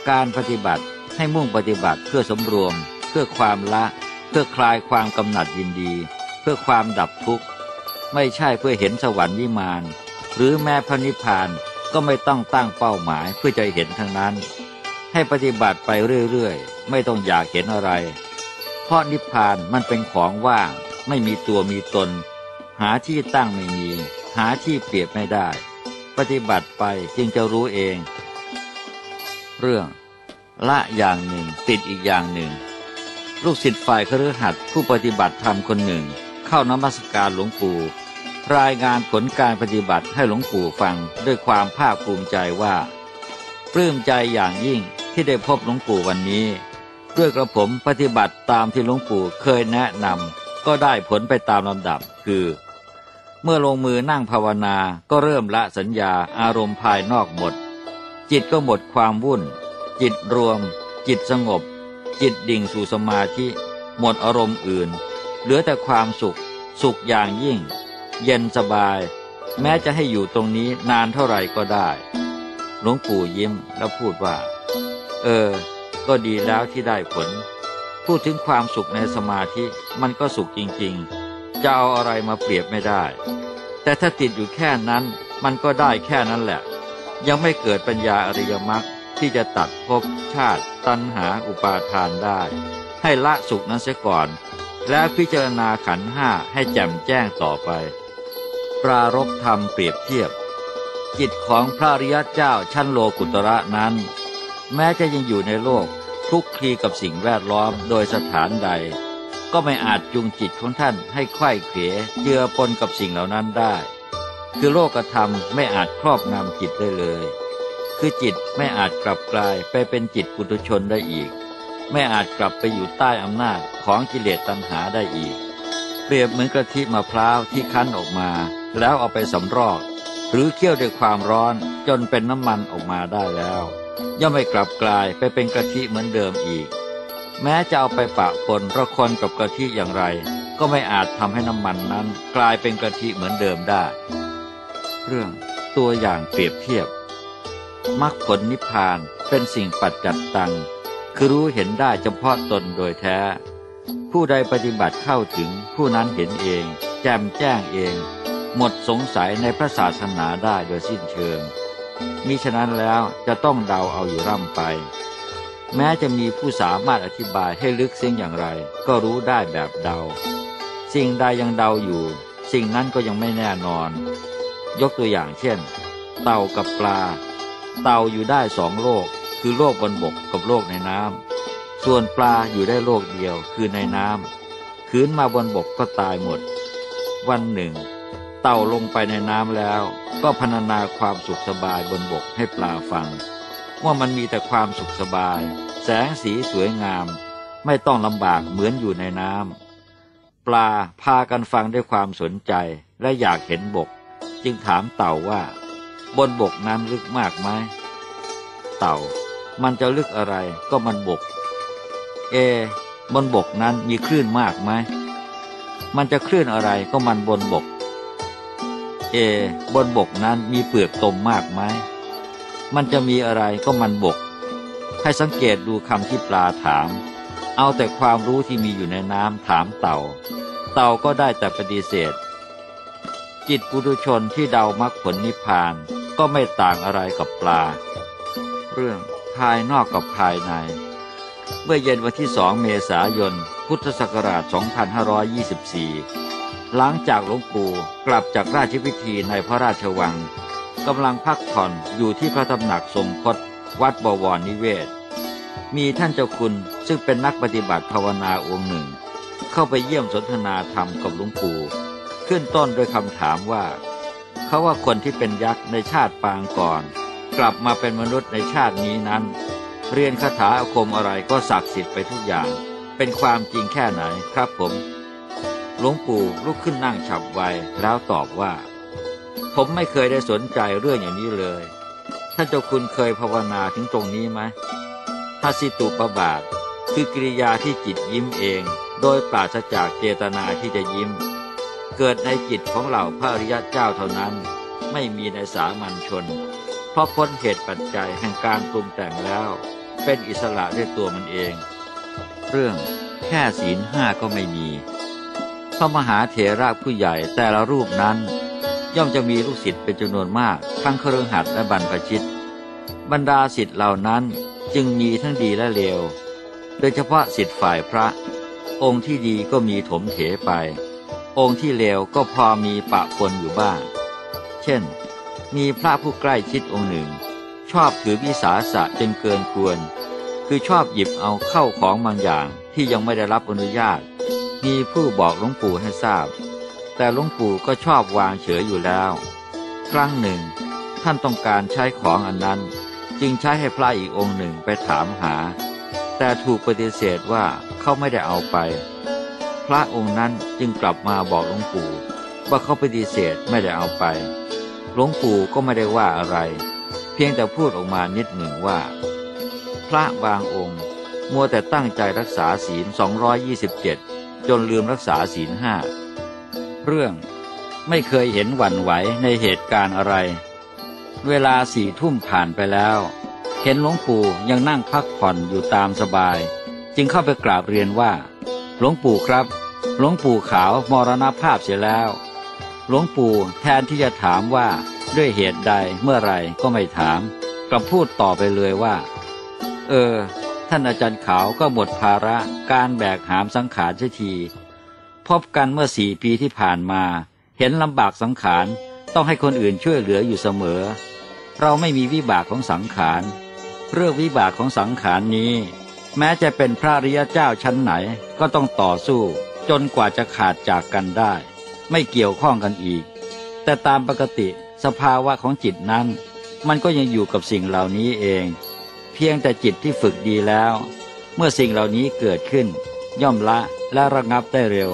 การปฏิบัติให้มุ่งปฏิบัติเพื่อสมรวม เพื่อความละ เพื่อคลายความกำหนัดยินดี เพื่อความดับทุกข์ ไม่ใช่เพื่อเห็นสวรรค์วิมาน หรือแม้พระนิพพานก็ไม่ต้องตั้งเป้าหมายเพื่อจะเห็นทั้งนั้น ให้ปฏิบัติไปเรื่อยๆ ไม่ต้องอยากเห็นอะไร เพราะนิพพานมันเป็นของว่าง ไม่มีตัวมีตน หาที่ตั้งไม่มี หาที่เปรียบไม่ได้ ปฏิบัติไปจึงจะรู้เอง เรื่องละอย่างหนึ่งติดอีกอย่างหนึ่ง ลูกศิษย์ฝ่ายคฤหัสถ์ผู้ปฏิบัติธรรมคนหนึ่ง เข้านมัสการหลวงปู่รายงานผลการปฏิบัติให้หลวงปู่ฟังด้วยความภาคภูมิใจว่า ปลื้มใจอย่างยิ่ง ที่ได้พบหลวงปู่วันนี้ ด้วยกระผมปฏิบัติตามที่หลวงปู่เคยแนะนำก็ได้ผลไปตามลำดับคือ เมื่อลงมือนั่งภาวนาก็เริ่มละสัญญาอารมณ์ภายนอกหมด จิตก็หมดความวุ่น จิตรวม จิตสงบ จิตดิ่งสู่สมาธิ หมดอารมณ์อื่น เหลือแต่ความสุข สุขอย่างยิ่ง เย็นสบาย แม้จะให้อยู่ตรงนี้นานเท่าไหร่ก็ได้หลวงปู่ยิ้มแล้วพูดว่า เออ ก็ดีแล้วที่ได้ผล พูดถึงความสุขในสมาธิมันก็สุขจริงๆ จะเอาอะไรมาเปรียบไม่ได้ แต่ถ้าติดอยู่แค่นั้นมันก็ได้แค่นั้นแหละ ยังไม่เกิดปัญญาอริยมรรคที่จะตัดภพชาติ ตัณหาอุปาทานได้ ให้ละสุขนั้นเสียก่อน แล้วพิจารณาขันห้าให้แจ่มแจ้งต่อไป ปรารบธรรมเปรียบเทียบ จิตของพระริยเจ้าชั้นโลกุตระนั้น แม้จะยังอยู่ในโลกคลุกคลีกับสิ่งแวดล้อมโดยสถานใด ก็ไม่อาจจูงจิตของท่านให้ไข้เขวเจือปนกับสิ่งเหล่านั้นได้ คือโลกธรรมไม่อาจครอบงำจิตได้เลย คือจิตไม่อาจกลับกลายไปเป็นจิตปุถุชนได้อีก ไม่อาจกลับไปอยู่ใต้อำนาจของกิเลสตัณหาได้อีก เปรียบเหมือนกะทิมะพร้าวที่คั้นออกมา แล้วเอาไปสำรอก หรือเคี่ยวด้วยความร้อนจนเป็นน้ำมันออกมาได้แล้ว ย่อมไม่กลับกลายไปเป็นกะทิเหมือนเดิมอีก แม้จะเอาไปปะปนระคนกับกะทิอย่างไร ก็ไม่อาจทำให้น้ำมันนั้นกลายเป็นกะทิเหมือนเดิมได้ เรื่องตัวอย่างเปรียบเทียบมรรคผลนิพพานเป็นสิ่งปัจจัดตัง คือรู้เห็นได้เฉพาะตนโดยแท้ ผู้ใดปฏิบัติเข้าถึงผู้นั้นเห็นเอง แจ่มแจ้งเอง หมดสงสัยในพระศาสนาได้โดยสิ้นเชิง มิฉะนั้นแล้วจะต้องเดาเอาอยู่ร่ำไป แม้จะมีผู้สามารถอธิบายให้ลึกเสียงอย่างไร ก็รู้ได้แบบเดา สิ่งใดยังเดาอยู่ สิ่งนั้นก็ยังไม่แน่นอน ยกตัวอย่างเช่น เต่ากับปลา เต่าอยู่ได้สองโลก คือโลกบนบกกับโลกในน้ำส่วนปลาอยู่ได้โลกเดียวคือในน้ำคืนมาบนบกก็ตายหมด วันหนึ่ง เต่าลงไปในน้ำแล้ว ก็พรรณนาความสุขสบายบนบกให้ปลาฟัง ว่ามันมีแต่ความสุขสบาย แสงสีสวยงาม ไม่ต้องลำบากเหมือนอยู่ในน้ำปลาพากันฟังด้วยความสนใจและอยากเห็นบก จึงถามเต่าว่า บนบกนั้นลึกมากไหมเต่า มันจะลึกอะไรก็มันบก เอบนบกนั้นมีคลื่นมากไหมมันจะคลื่นอะไรก็มันบนบก เอ บนบกนั้นมีเปลือกตมมากไหมมันจะมีอะไรก็มันบก ให้สังเกตดูคำที่ปลาถาม เอาแต่ความรู้ที่มีอยู่ในน้ำถามเต่า เต่าก็ได้แต่ปฏิเสธ จิตปุถุชนที่เดามรรคผลนิพพานก็ไม่ต่างอะไรกับปลา เรื่องภายนอกกับภายใน เมื่อเย็นวันที่สองเมษายน พุทธศักราช 2524 หลังจากหลวงปู่กลับจากราชพิธีในพระราชวังกำลังพักผ่อนอยู่ที่พระตำหนักทรงพจวัดบวรนิเวศ มีท่านเจ้าคุณซึ่งเป็นนักปฏิบัติภาวนาองค์หนึ่ง เข้าไปเยี่ยมสนทนาธรรมกับหลวงปู่ขึ้นต้นด้วยคำถามว่า เขาว่าคนที่เป็นยักษ์ในชาติปางก่อน กลับมาเป็นมนุษย์ในชาตินี้นั้น เรียนคาถาอาคมอะไรก็ศักดิ์สิทธิ์ไปทุกอย่าง เป็นความจริงแค่ไหนครับผม หลวงปู่ลุกขึ้นนั่งฉับไวแล้วตอบว่า ผมไม่เคยได้สนใจเรื่องอย่างนี้เลยท่านเจ้าคุณเคยภาวนาถึงตรงนี้ไหมทัสิตุปบาท คือกิริยาที่จิตยิ้มเอง โดยปราศจากเจตนาที่จะยิ้ม เกิดในจิตของเหล่าพระอริยเจ้าเท่านั้น ไม่มีในสามัญชน เพราะพ้นเหตุปัจจัยแห่งการปรุงแต่งแล้ว เป็นอิสระด้วยตัวมันเอง เรื่องแค่ศีลห้าก็ไม่มี พระมหาเถระผู้ใหญ่แต่ละรูปนั้น ย่อมจะมีลูกศิษย์เป็นจำนวนมาก ทั้งเครือขัดและบรรพชิต บรรดาศิษย์เหล่านั้นจึงมีทั้งดีและเลว โดยเฉพาะศิษย์ฝ่ายพระ องค์ที่ดีก็มีถมเถไป องค์ที่เลวก็พอมีปะปนอยู่บ้าง เช่น มีพระผู้ใกล้ชิดองค์หนึ่ง ชอบถือวิสาสะจนเกินควร คือชอบหยิบเอาเข้าของบางอย่างที่ยังไม่ได้รับอนุญาต มีผู้บอกหลวงปู่ให้ทราบ แต่หลวงปู่ก็ชอบวางเฉยอยู่แล้ว ครั้งหนึ่ง ท่านต้องการใช้ของอันนั้น จึงใช้ให้พระอีกองค์หนึ่งไปถามหา แต่ถูกปฏิเสธว่าเขาไม่ได้เอาไป พระองค์นั้นจึงกลับมาบอกหลวงปู่ว่าเขาปฏิเสธไม่ได้เอาไป หลวงปู่ก็ไม่ได้ว่าอะไร เพียงแต่พูดออกมานิดหนึ่งว่า พระบางองค์ มัวแต่ตั้งใจรักษาศีล 227 จนลืมรักษาศีลห้า เรื่องไม่เคยเห็นหวั่นไหวในเหตุการณ์อะไร เวลาสี่ทุ่มผ่านไปแล้ว เห็นหลวงปู่ยังนั่งพักผ่อนอยู่ตามสบาย จึงเข้าไปกราบเรียนว่า หลวงปู่ครับ หลวงปู่ขาวมรณภาพเสียแล้ว หลวงปู่แทนที่จะถามว่าด้วยเหตุใดเมื่อไรก็ไม่ถามกลับพูดต่อไปเลยว่า เออ ท่านอาจารย์ขาวก็หมดภาระการแบกหามสังขารเสียที พบกันเมื่อสี่ปีที่ผ่านมา เห็นลำบากสังขารต้องให้คนอื่นช่วยเหลืออยู่เสมอ เราไม่มีวิบากของสังขาร เรื่องวิบากของสังขารนี้ แม้จะเป็นพระริยเจ้าชั้นไหนก็ต้องต่อสู้ จนกว่าจะขาดจากกันได้ ไม่เกี่ยวข้องกันอีก แต่ตามปกติสภาวะของจิตนั้น มันก็ยังอยู่กับสิ่งเหล่านี้เอง เพียงแต่จิตที่ฝึกดีแล้ว เมื่อสิ่งเหล่านี้เกิดขึ้น ย่อมละและระงับได้เร็ว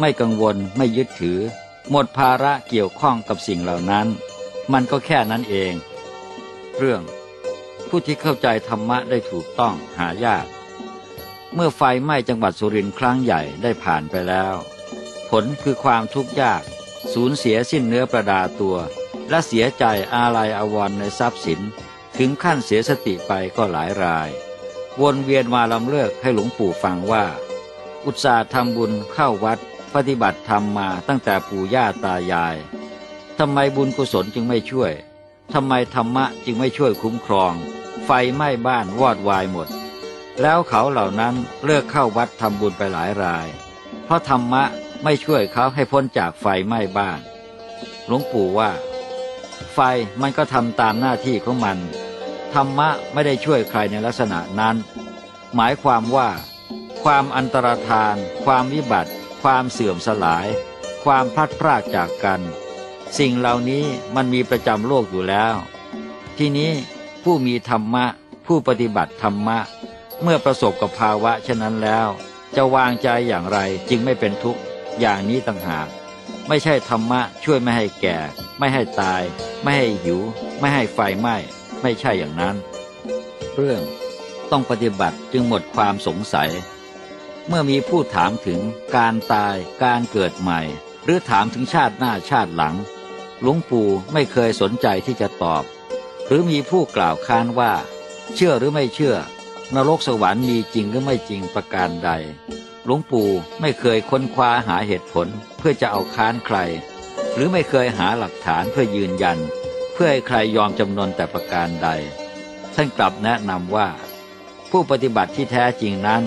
ไม่กังวลไม่ยึดถือ หมดภาระเกี่ยวข้องกับสิ่งเหล่านั้น มันก็แค่นั้นเอง เรื่อง ผู้ที่เข้าใจธรรมะได้ถูกต้องหายาก เมื่อไฟไหม้จังหวัดสุรินทร์ครั้งใหญ่ได้ผ่านไปแล้ว ผลคือความทุกข์ยาก สูญเสียสิ้นเนื้อประดาตัว และเสียใจอาลัยอาวรณ์ในทรัพย์สิน ถึงขั้นเสียสติไปก็หลายราย วนเวียนมาลำเลิกให้หลวงปู่ฟังว่า อุตสาห์ทำบุญเข้าวัด ปฏิบัติธรรมมาตั้งแต่ปู่ย่าตายายทำไมบุญกุศลจึงไม่ช่วยทำไมธรรมะจึงไม่ช่วยคุ้มครอง ไฟไหม้บ้านวอดวายหมด แล้วเขาเหล่านั้นเลิกเข้าวัดทำบุญไปหลายราย เพราะธรรมะไม่ช่วยเขาให้พ้นจากไฟไหม้บ้าน หลวงปู่ว่า ไฟมันก็ทำตามหน้าที่ของมัน ธรรมะไม่ได้ช่วยใครในลักษณะนั้น หมายความว่า ความอันตรธาน ความวิบัติ ความเสื่อมสลาย ความพลัดพรากจากกัน สิ่งเหล่านี้มันมีประจำโลกอยู่แล้ว ทีนี้ผู้มีธรรมะ ผู้ปฏิบัติธรรมะ เมื่อประสบกับภาวะเช่นนั้นแล้ว จะวางใจอย่างไรจึงไม่เป็นทุกข์อย่างนี้ต่างหากไม่ใช่ธรรมะช่วยไม่ให้แก่ ไม่ให้ตาย ไม่ให้หิว ไม่ให้ไฟไหม้ ไม่ใช่อย่างนั้น เรื่องต้องปฏิบัติจึงหมดความสงสัย เมื่อมีผู้ถามถึงการตาย การเกิดใหม่ หรือถามถึงชาติหน้าชาติหลัง หลวงปู่ไม่เคยสนใจที่จะตอบ หรือมีผู้กล่าวค้านว่า เชื่อหรือไม่เชื่อ นรกสวรรค์มีจริงหรือไม่จริงประการใด หลวงปู่ไม่เคยค้นคว้าหาเหตุผลเพื่อจะเอาค้านใคร หรือไม่เคยหาหลักฐานเพื่อยืนยัน เพื่อให้ใครยอมจำนนแต่ประการใด ท่านกลับแนะนำว่า ผู้ปฏิบัติที่แท้จริงนั้น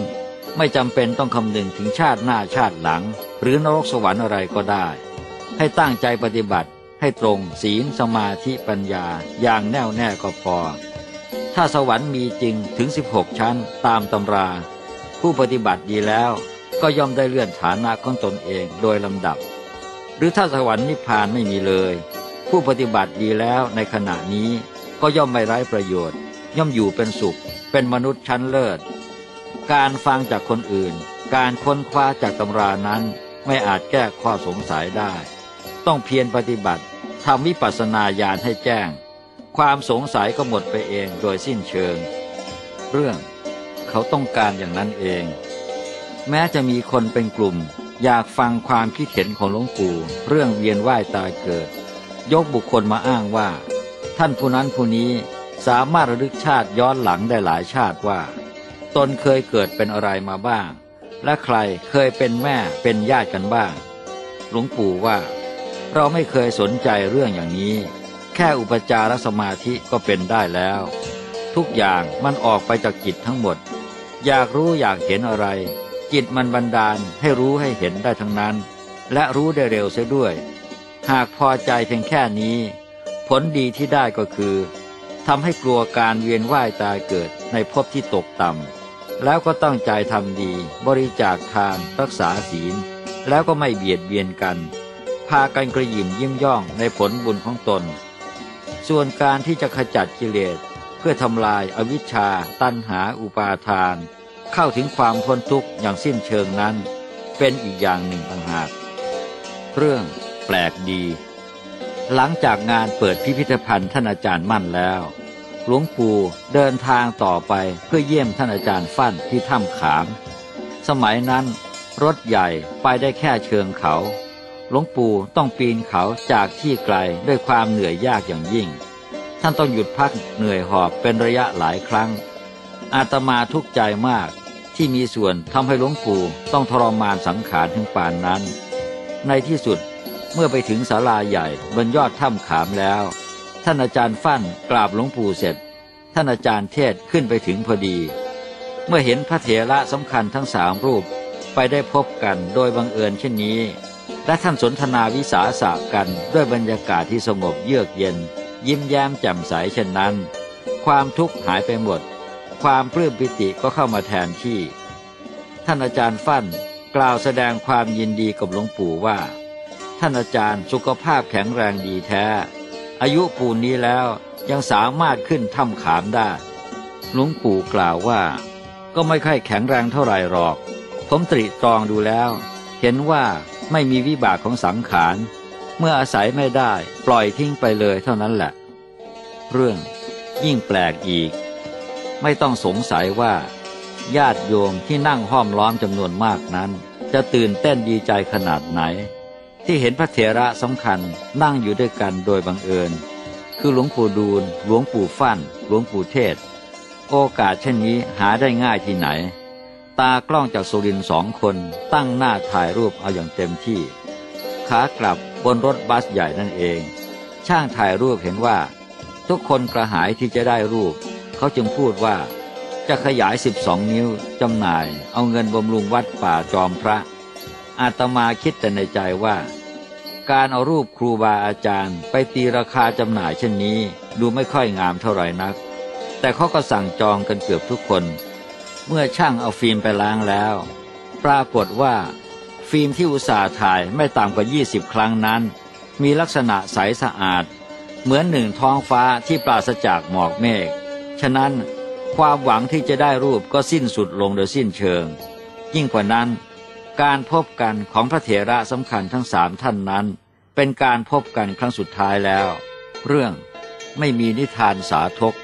ไม่จำเป็นต้องคำนึงถึงชาติหน้าชาติหลัง หรือนรกสวรรค์อะไรก็ได้ ให้ตั้งใจปฏิบัติให้ตรงศีลสมาธิปัญญาอย่างแน่วแน่ก็พอ ถ้าสวรรค์มีจริงถึง 16 ชั้นตามตำรา ผู้ปฏิบัติดีแล้วก็ย่อมได้เลื่อนฐานะของตนเองโดยลำดับ หรือถ้าสวรรค์นิพพานไม่มีเลย ผู้ปฏิบัติดีแล้วในขณะนี้ก็ย่อมไม่ไร้ประโยชน์ ย่อมอยู่เป็นสุข เป็นมนุษย์ชั้นเลิศ การฟังจากคนอื่น การค้นคว้าจากตำรานั้น ไม่อาจแก้ข้อสงสัยได้ ต้องเพียรปฏิบัติทำวิปัสสนาญาณให้แจ้ง ความสงสัยก็หมดไปเองโดยสิ้นเชิง เรื่องเขาต้องการอย่างนั้นเอง แม้จะมีคนเป็นกลุ่ม อยากฟังความคิดเห็นของหลวงปู่เรื่องเวียนว่ายตายเกิด ยกบุคคลมาอ้างว่า ท่านผู้นั้นผู้นี้สามารถระลึกชาติย้อนหลังได้หลายชาติว่า ตนเคยเกิดเป็นอะไรมาบ้าง และใครเคยเป็นแม่เป็นญาติกันบ้าง หลวงปู่ว่า เราไม่เคยสนใจเรื่องอย่างนี้ แค่อุปจารสมาธิก็เป็นได้แล้ว ทุกอย่างมันออกไปจากจิตทั้งหมด อยากรู้อยากเห็นอะไร จิตมันบันดาลให้รู้ให้เห็นได้ทั้งนั้น และรู้ได้เร็วเสียด้วย หากพอใจเพียงแค่นี้ ผลดีที่ได้ก็คือทำให้กลัวการเวียนว่ายตายเกิดในภพที่ตกต่ำแล้วก็ตั้งใจทำดี บริจาคทาน รักษาศีล แล้วก็ไม่เบียดเบียนกัน พากันกระยิมยิ้มย่องในผลบุญของตน ส่วนการที่จะขจัดกิเลสเพื่อทำลายอวิชชา ตัณหาอุปาทาน เข้าถึงความพ้นทุกข์อย่างสิ้นเชิงนั้น เป็นอีกอย่างหนึ่งต่างหาก เรื่อง แปลกดี หลังจากงานเปิดพิพิธภัณฑ์ท่านอาจารย์มั่นแล้ว หลวงปู่เดินทางต่อไปเพื่อเยี่ยมท่านอาจารย์ฟั่นที่ถ้ำขาม สมัยนั้น รถใหญ่ไปได้แค่เชิงเขา หลวงปู่ต้องปีนเขาจากที่ไกลด้วยความเหนื่อยยากอย่างยิ่ง ท่านต้องหยุดพักเหนื่อยหอบเป็นระยะหลายครั้ง อาตมาทุกข์ใจมากที่มีส่วนทำให้หลวงปู่ต้องทรมานสังขารถึงป่านนั้น ในที่สุด เมื่อไปถึงศาลาใหญ่บนยอดถ้ำขามแล้ว ท่านอาจารย์ฟั่นกราบหลวงปู่เสร็จ ท่านอาจารย์เทศขึ้นไปถึงพอดี เมื่อเห็นพระเถระสำคัญทั้งสามรูปไปได้พบกันโดยบังเอิญเช่นนี้ และท่านสนทนาวิสาสะกันด้วยบรรยากาศที่สงบเยือกเย็น ยิ้มแย้มแจ่มใสเช่นนั้น ความทุกข์หายไปหมด ความปลื้มปิติก็เข้ามาแทนที่ ท่านอาจารย์ฟั่นกล่าวแสดงความยินดีกับหลวงปู่ว่า ท่านอาจารย์สุขภาพแข็งแรงดีแท้ อายุปูนนี้แล้วยังสามารถขึ้นถ้ำขามได้หลวงปู่กล่าวว่า ก็ไม่ค่อยแข็งแรงเท่าไหร่หรอก ผมตรีตรองดูแล้ว เห็นว่าไม่มีวิบากของสังขาร เมื่ออาศัยไม่ได้ปล่อยทิ้งไปเลยเท่านั้นแหละ เรื่องยิ่งแปลกอีก ไม่ต้องสงสัยว่า ญาติโยมที่นั่งห้อมล้อมจำนวนมากนั้น จะตื่นเต้นดีใจขนาดไหน ที่เห็นพระเถระสำคัญนั่งอยู่ด้วยกันโดยบังเอิญ คือหลวงปู่ดูล หลวงปู่ฟั่น หลวงปู่เทศ โอกาสเช่นนี้หาได้ง่ายที่ไหน ตากล้องจากสุรินสองคนตั้งหน้าถ่ายรูปเอาอย่างเต็มที่ ขากลับบนรถบัสใหญ่นั่นเอง ช่างถ่ายรูปเห็นว่า ทุกคนกระหายที่จะได้รูป เขาจึงพูดว่าจะขยาย 12 นิ้วจำหน่าย เอาเงินบำรุงวัดป่าจอมพระ อาตมาคิดแต่ในใจว่า การเอารูปครูบาอาจารย์ ไปตีราคาจำหน่ายเช่นนี้ ดูไม่ค่อยงามเท่าไหร่นัก แต่เขาก็สั่งจองกันเกือบทุกคน เมื่อช่างเอาฟิล์มไปล้างแล้ว ปรากฏว่า ฟิล์มที่อุตสาห์ถ่ายไม่ต่ำกว่า 20 ครั้งนั้น มีลักษณะใสสะอาด เหมือนหนึ่งท้องฟ้าที่ปราศจากหมอกเมฆฉะนั้นความหวังที่จะได้รูปก็สิ้นสุดลงโดยสิ้นเชิง ยิ่งกว่านั้น การพบกันของพระเถระสำคัญทั้งสามท่านนั้น เป็นการพบกันครั้งสุดท้ายแล้ว เรื่องไม่มีนิทานสาธก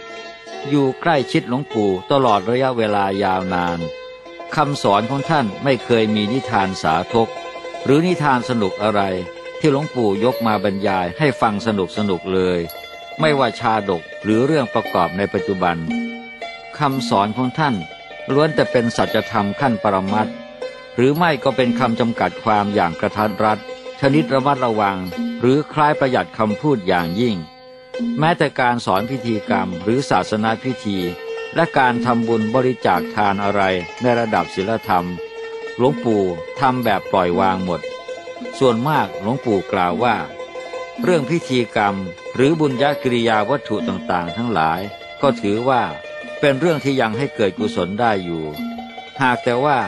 อยู่ใกล้ชิดหลวงปู่ตลอดระยะเวลายาวนานคำสอนของท่านไม่เคยมีนิทานสาธกหรือนิทานสนุกอะไรที่หลวงปู่ยกมาบรรยายให้ฟังสนุกสนุกเลย ไม่ว่าชาดกหรือเรื่องประกอบในปัจจุบันคำสอนของท่านล้วนแต่เป็นสัจธรรมขั้นปรมัตถ์ หรือไม่ก็เป็นคำจำกัดความอย่างกระทัดรัดชนิดระมัดระวัง หรือคล้ายประหยัดคำพูดอย่างยิ่ง แม้แต่การสอนพิธีกรรมหรือศาสนาพิธี และการทำบุญบริจาคทานอะไรในระดับศีลธรรม หลวงปู่ทำแบบปล่อยวางหมด ส่วนมากหลวงปู่กล่าวว่า เรื่องพิธีกรรมหรือบุญญกิริยาวัตถุต่างๆ ทั้งหลาย ก็ถือว่าเป็นเรื่องที่ยังให้เกิดกุศลได้อยู่ หากแต่ว่า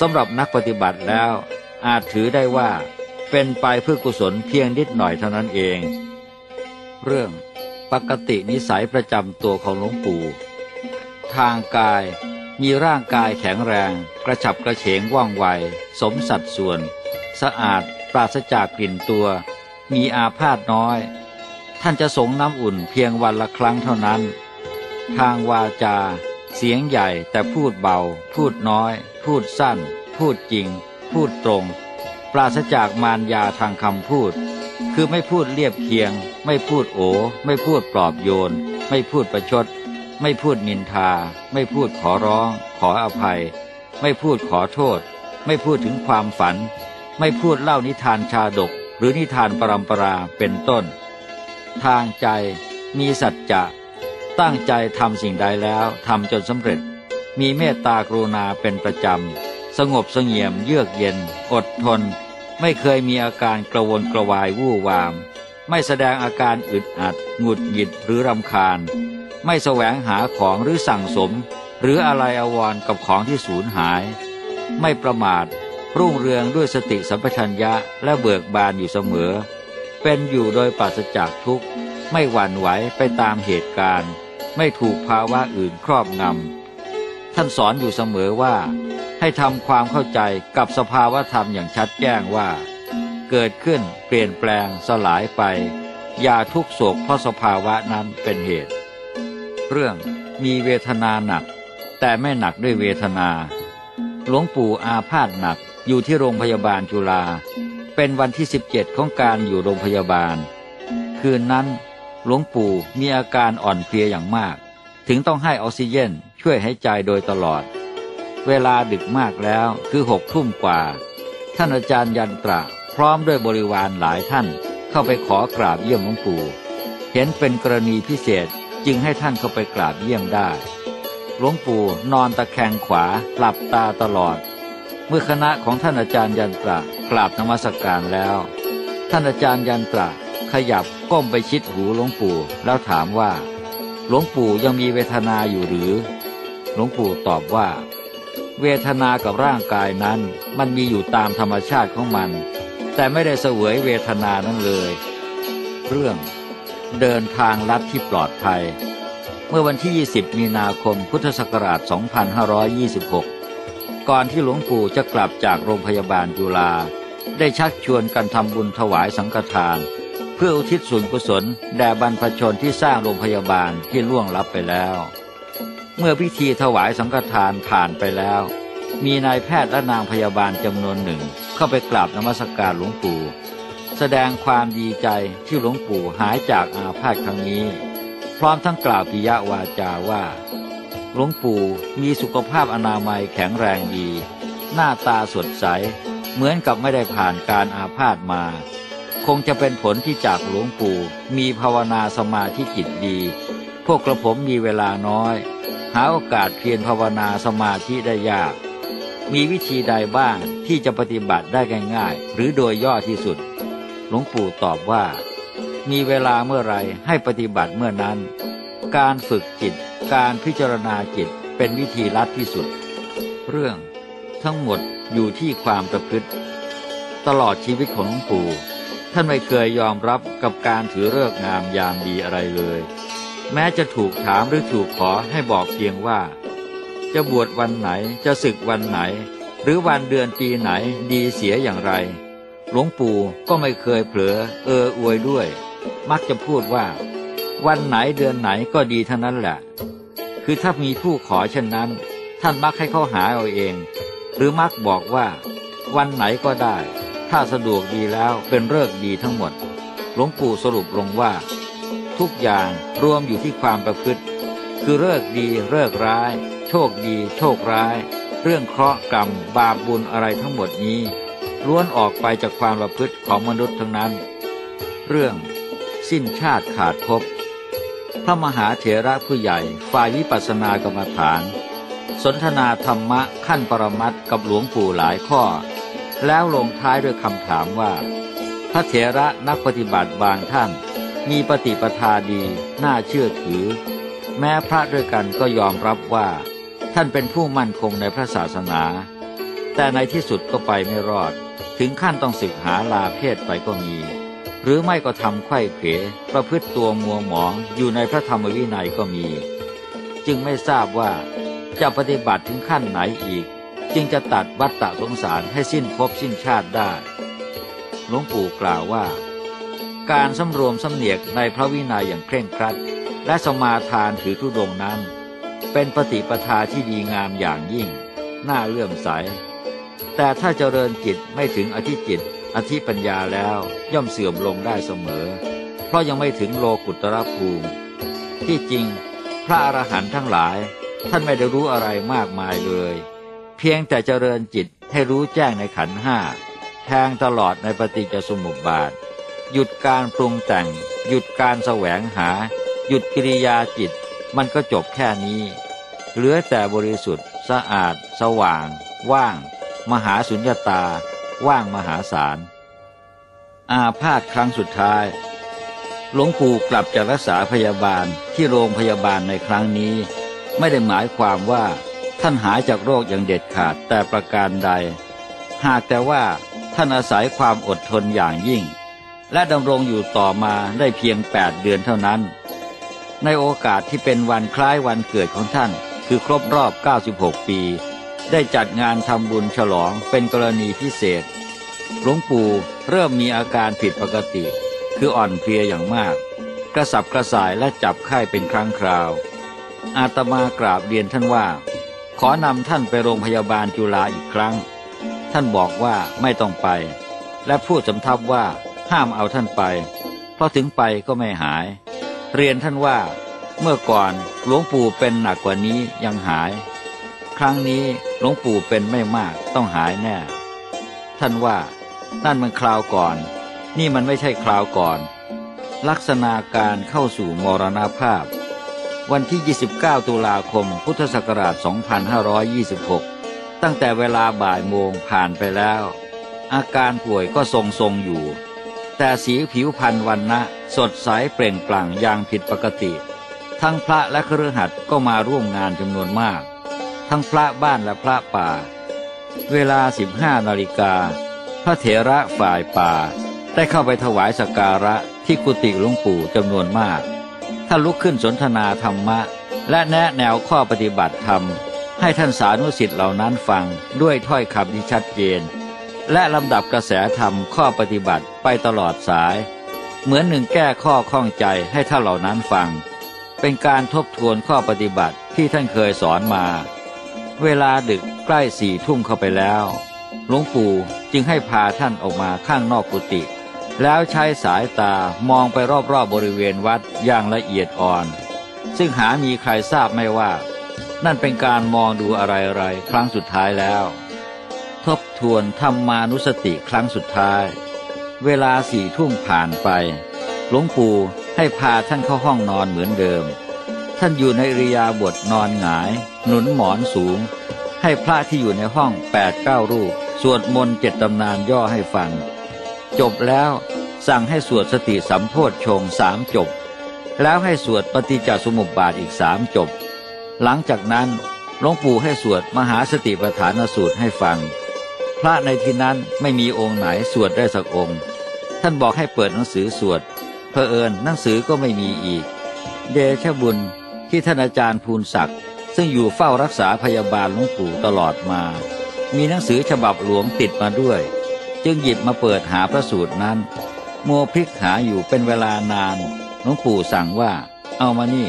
สำหรับนักปฏิบัติแล้ว อาจถือได้ว่า เป็นไปเพื่อกุศลเพียงนิดหน่อยเท่านั้นเอง เรื่องปกตินิสัยประจำตัวของหลวงปู่ ทางกายมีร่างกายแข็งแรง กระฉับกระเฉงว่องไว สมสัดส่วน สะอาดปราศจากกลิ่นตัว มีอาพาธน้อย ท่านจะสงน้ำอุ่นเพียงวันละครั้งเท่านั้น ทางวาจา เสียงใหญ่แต่พูดเบา พูดน้อย พูดสั้น พูดจริง พูดตรง ปราศจากมารยาทางคำพูด คือไม่พูดเรียบเคียง ไม่พูดโอ ไม่พูดปลอบโยน ไม่พูดประชด ไม่พูดนินทา ไม่พูดขอร้อง ขออภัย ไม่พูดขอโทษ ไม่พูดถึงความฝัน ไม่พูดเล่านิทานชาดก หรือนิทานปรำปราเป็นต้น ทางใจมีสัจจะ ตั้งใจทำสิ่งใดแล้วทำจนสำเร็จ มีเมตตากรุณาเป็นประจำ สงบเสงี่ยมเยือกเย็น อดทน ไม่เคยมีอาการกระวนกระวายวู่วาม ไม่แสดงอาการอึดอัด หงุดหงิดหรือรำคาญ ไม่แสวงหาของหรือสั่งสม หรืออะไรอวรกับของที่สูญหาย ไม่ประมาท รุ่งเรืองด้วยสติสัมปชัญญะและเบิกบานอยู่เสมอ เป็นอยู่โดยปราศจากทุกข์ไม่หวั่นไหวไปตามเหตุการณ์ ไม่ถูกภาวะอื่นครอบงำ ท่านสอนอยู่เสมอว่า ให้ทำความเข้าใจกับสภาวะธรรมอย่างชัดแจ้งว่า เกิดขึ้นเปลี่ยนแปลงสลายไป อย่าทุกโศกเพราะสภาวะนั้นเป็นเหตุ เรื่องมีเวทนาหนัก แต่ไม่หนักด้วยเวทนา หลวงปู่อาพาธหนักอยู่ที่โรงพยาบาลจุฬาเป็นวันที่ 17 ของการอยู่โรงพยาบาล คืนนั้น หลวงปู่มีอาการอ่อนเพลียอย่างมาก ถึงต้องให้ออกซิเจนช่วยหายใจโดยตลอด เวลาดึกมากแล้วคือหกทุ่มกว่า ท่านอาจารย์ยันตระพร้อมด้วยบริวารหลายท่านเข้าไปขอกราบเยี่ยมหลวงปู่เห็นเป็นกรณีพิเศษจึงให้ท่านเข้าไปกราบเยี่ยมได้ หลวงปู่นอนตะแคงขวาหลับตาตลอด เมื่อคณะของท่านอาจารย์ยันตระกราบนมัสการแล้ว ท่านอาจารย์ยันตระ ขยับก้มไปชิดหูหลวงปู่แล้วถามว่า หลวงปู่ยังมีเวทนาอยู่หรือ หลวงปู่ตอบว่า เวทนากับร่างกายนั้นมันมีอยู่ตามธรรมชาติของมัน แต่ไม่ได้เสวยเวทนานั้นเลย เรื่อง เดินทางลัดที่ปลอดภัย เมื่อวันที่ 20 มีนาคมพุทธศักราช 2526 ก่อนที่หลวงปู่จะกลับจากโรงพยาบาลจุฬาได้ชักชวนกันทำบุญถวายสังฆทาน พื่ออุทิศส่วนกุศลแด่บรรพชนที่สร้างโรงพยาบาลที่ล่วงลับไปแล้ว เมื่อพิธีถวายสังฆทานผ่านไปแล้ว มีนายแพทย์และนางพยาบาลจำนวนหนึ่ง เข้าไปกราบนมัสการหลวงปู่ แสดงความดีใจที่หลวงปู่หายจากอาพาธครั้งนี้ พร้อมทั้งกล่าวปิยวาจาว่าหลวงปู่มีสุขภาพอนามัยแข็งแรงดี หน้าตาสดใส เหมือนกับไม่ได้ผ่านการอาพาธมา งจะเป็นผลที่จากหลวงปู่ มีภาวนาสมาธิจิตดี พวกกระผมมีเวลาน้อย หาโอกาสเพียรภาวนาสมาธิได้ยาก มีวิธีใดบ้างที่จะปฏิบัติได้ง่ายๆ หรือโดยย่อที่สุด หลวงปู่ตอบว่า มีเวลาเมื่อไรให้ปฏิบัติเมื่อนั้น การฝึกจิต การพิจารณาจิตเป็นวิธีลัดที่สุด เรื่องทั้งหมดอยู่ที่ความประพฤติ ตลอดชีวิตของหลวงปู่ ท่านไม่เคยยอมรับกับการถือเลิกงามยามดีอะไรเลย แม้จะถูกถามหรือถูกขอให้บอกเพียงว่า จะบวชวันไหนจะศึกวันไหน หรือวันเดือนปีไหนดีเสียอย่างไร หลวงปู่ก็ไม่เคยเผลอเอออวยด้วย มักจะพูดว่า วันไหนเดือนไหนก็ดีเทั้งนั้นแหละ คือถ้ามีผู้ขอเช่นนั้น ท่านมักให้เขาหาเอาเอง หรือมักบอกว่า วันไหนก็ได้ ถ้าสะดวกดีแล้วเป็นเลิกดีทั้งหมด หลวงปู่สรุปลงว่า ทุกอย่างรวมอยู่ที่ความประพฤติ คือเลิกดีเลิกร้าย โชคดี โชคร้าย เรื่องเคราะห์กรรม บาปบุญอะไรทั้งหมดนี้ล้วนออกไปจากความประพฤติของมนุษย์ทั้งนั้น เรื่อง สิ้นชาติขาดภพพระมหาเถระผู้ใหญ่ฝ่ายวิปัสสนากรรมฐาน สนทนาธรรมะขั้นปรมัตถ์กับหลวงปู่หลายข้อ แล้วลงท้ายด้วยคำถามว่า พระเถระนักปฏิบัติบางท่าน มีปฏิปทาดีน่าเชื่อถือ แม้พระด้วยกันก็ยอมรับว่า ท่านเป็นผู้มั่นคงในพระศาสนา แต่ในที่สุดก็ไปไม่รอด ถึงขั้นต้องศึกหาลาเพศไปก็มี หรือไม่ก็ทำไข้เขวประพฤติตัวมัวหมองอยู่ในพระธรรมวินัยก็มี จึงไม่ทราบว่าจะปฏิบัติถึงขั้นไหนอีก จึงจะตัดวัฏฏะสงสารให้สิ้นภพสิ้นชาติได้ หลวงปู่กล่าวว่า การสำรวมสำเนียกในพระวินัยอย่างเคร่งครัด และสมาทานถือธุดงนั้น เป็นปฏิปทาที่ดีงามอย่างยิ่ง น่าเลื่อมใส แต่ถ้าเจริญจิตไม่ถึงอธิจิต อธิปัญญาแล้วย่อมเสื่อมลงได้เสมอ เพราะยังไม่ถึงโลกุตรภูมิ ที่จริงพระอรหันต์ทั้งหลายท่านไม่ได้รู้อะไรมากมายเลย เพียงแต่เจริญจิตให้รู้แจ้งในขันห้าแทงตลอดในปฏิจจสมุปบาท หยุดการปรุงแต่ง หยุดการแสวงหา หยุดกิริยาจิต มันก็จบแค่นี้ เหลือแต่บริสุทธิ์ สะอาด สว่าง ว่าง มหาสุญญตา ว่างมหาศาล อาพาธครั้งสุดท้าย หลวงปู่กลับจากรักษาพยาบาลที่โรงพยาบาลในครั้งนี้ ไม่ได้หมายความว่า ท่านหายจากโรคอย่างเด็ดขาดแต่ประการใด หากแต่ว่าท่านอาศัยความอดทนอย่างยิ่ง และดำรงอยู่ต่อมาได้เพียงแปดเดือนเท่านั้น ในโอกาสที่เป็นวันคล้ายวันเกิดของท่านคือครบรอบ 96 ปี ได้จัดงานทำบุญฉลองเป็นกรณีพิเศษ หลวงปู่เริ่มมีอาการผิดปกติ คืออ่อนเพลียอย่างมาก กระสับกระส่ายและจับไข้เป็นครั้งคราว อาตมากราบเรียนท่านว่า ขอนำท่านไปโรงพยาบาลจุฬาอีกครั้ง ท่านบอกว่าไม่ต้องไป และพูดสำทับว่าห้ามเอาท่านไป เพราะถึงไปก็ไม่หาย เรียนท่านว่า เมื่อก่อนหลวงปู่เป็นหนักกว่านี้ยังหาย ครั้งนี้หลวงปู่เป็นไม่มากต้องหายแน่ ท่านว่า นั่นมันคราวก่อน นี่มันไม่ใช่คราวก่อน ลักษณะการเข้าสู่มรณภาพ วันที่ 29 ตุลาคม พุทธศักราช 2526 ตั้งแต่เวลาบ่ายโมงผ่านไปแล้ว อาการป่วยก็ทรงทรงอยู่ แต่สีผิวพรรณวันนะสดใสเปล่งปลั่งอย่างผิดปกติ ทั้งพระและคฤหัสถ์ก็มาร่วมงานจำนวนมาก ทั้งพระบ้านและพระป่า เวลา 15 นาฬิกา พระเถระฝ่ายป่า ได้เข้าไปถวายสักการะที่กุฏิหลวงปู่จำนวนมาก ท่านลุกขึ้นสนทนาธรรมะ และแนะแนวข้อปฏิบัติธรรม ให้ท่านสานุสิทธิ์เหล่านั้นฟังด้วยถ้อยคำที่ชัดเจน และลำดับกระแสธรรมข้อปฏิบัติไปตลอดสาย เหมือนหนึ่งแก้ข้อข้องใจให้ท่านเหล่านั้นฟัง เป็นการทบทวนข้อปฏิบัติที่ท่านเคยสอนมา เวลาดึกใกล้สี่ทุ่มเข้าไปแล้วหลวงปู่จึงให้พาท่านออกมาข้างนอกกุฏิ แล้วใช้สายตามองไปรอบๆบบริเวณวัดอย่างละเอียดอ่อน ซึ่งหามีใครทราบไม่ว่า นั่นเป็นการมองดูอะไรๆครั้งสุดท้ายแล้ว ทบทวนธรรมานุสติครั้งสุดท้าย เวลาสี่ทุ่มผ่านไป หลวงปู่ให้พาท่านเข้าห้องนอนเหมือนเดิม ท่านอยู่ในริยาบทนอนหงาย หนุนหมอนสูง ให้พระที่อยู่ในห้องแปดเก้ารูป สวดมนต์เจ็ดตำนานย่อให้ฟัง จบแล้วสั่งให้สวดสติสัมโพธชงสามจบ แล้วให้สวดปฏิจจสมุปบาทอีกสามจบ หลังจากนั้นหลวงปู่ให้สวดมหาสติปัฏฐานสูตรให้ฟัง พระในที่นั้นไม่มีองค์ไหนสวดได้สักองค์ ท่านบอกให้เปิดหนังสือสวดเพอเอิญหนังสือก็ไม่มีอีก เดชบุญที่ท่านอาจารย์ภูนศักดิ์ซึ่งอยู่เฝ้ารักษาพยาบาลหลวงปู่ตลอดมา มีหนังสือฉบับหลวงติดมาด้วย จึงหยิบมาเปิดหาพระสูตรนั้น มัวพลิกหาอยู่เป็นเวลานานหลวงปู่สั่งว่า เอามานี่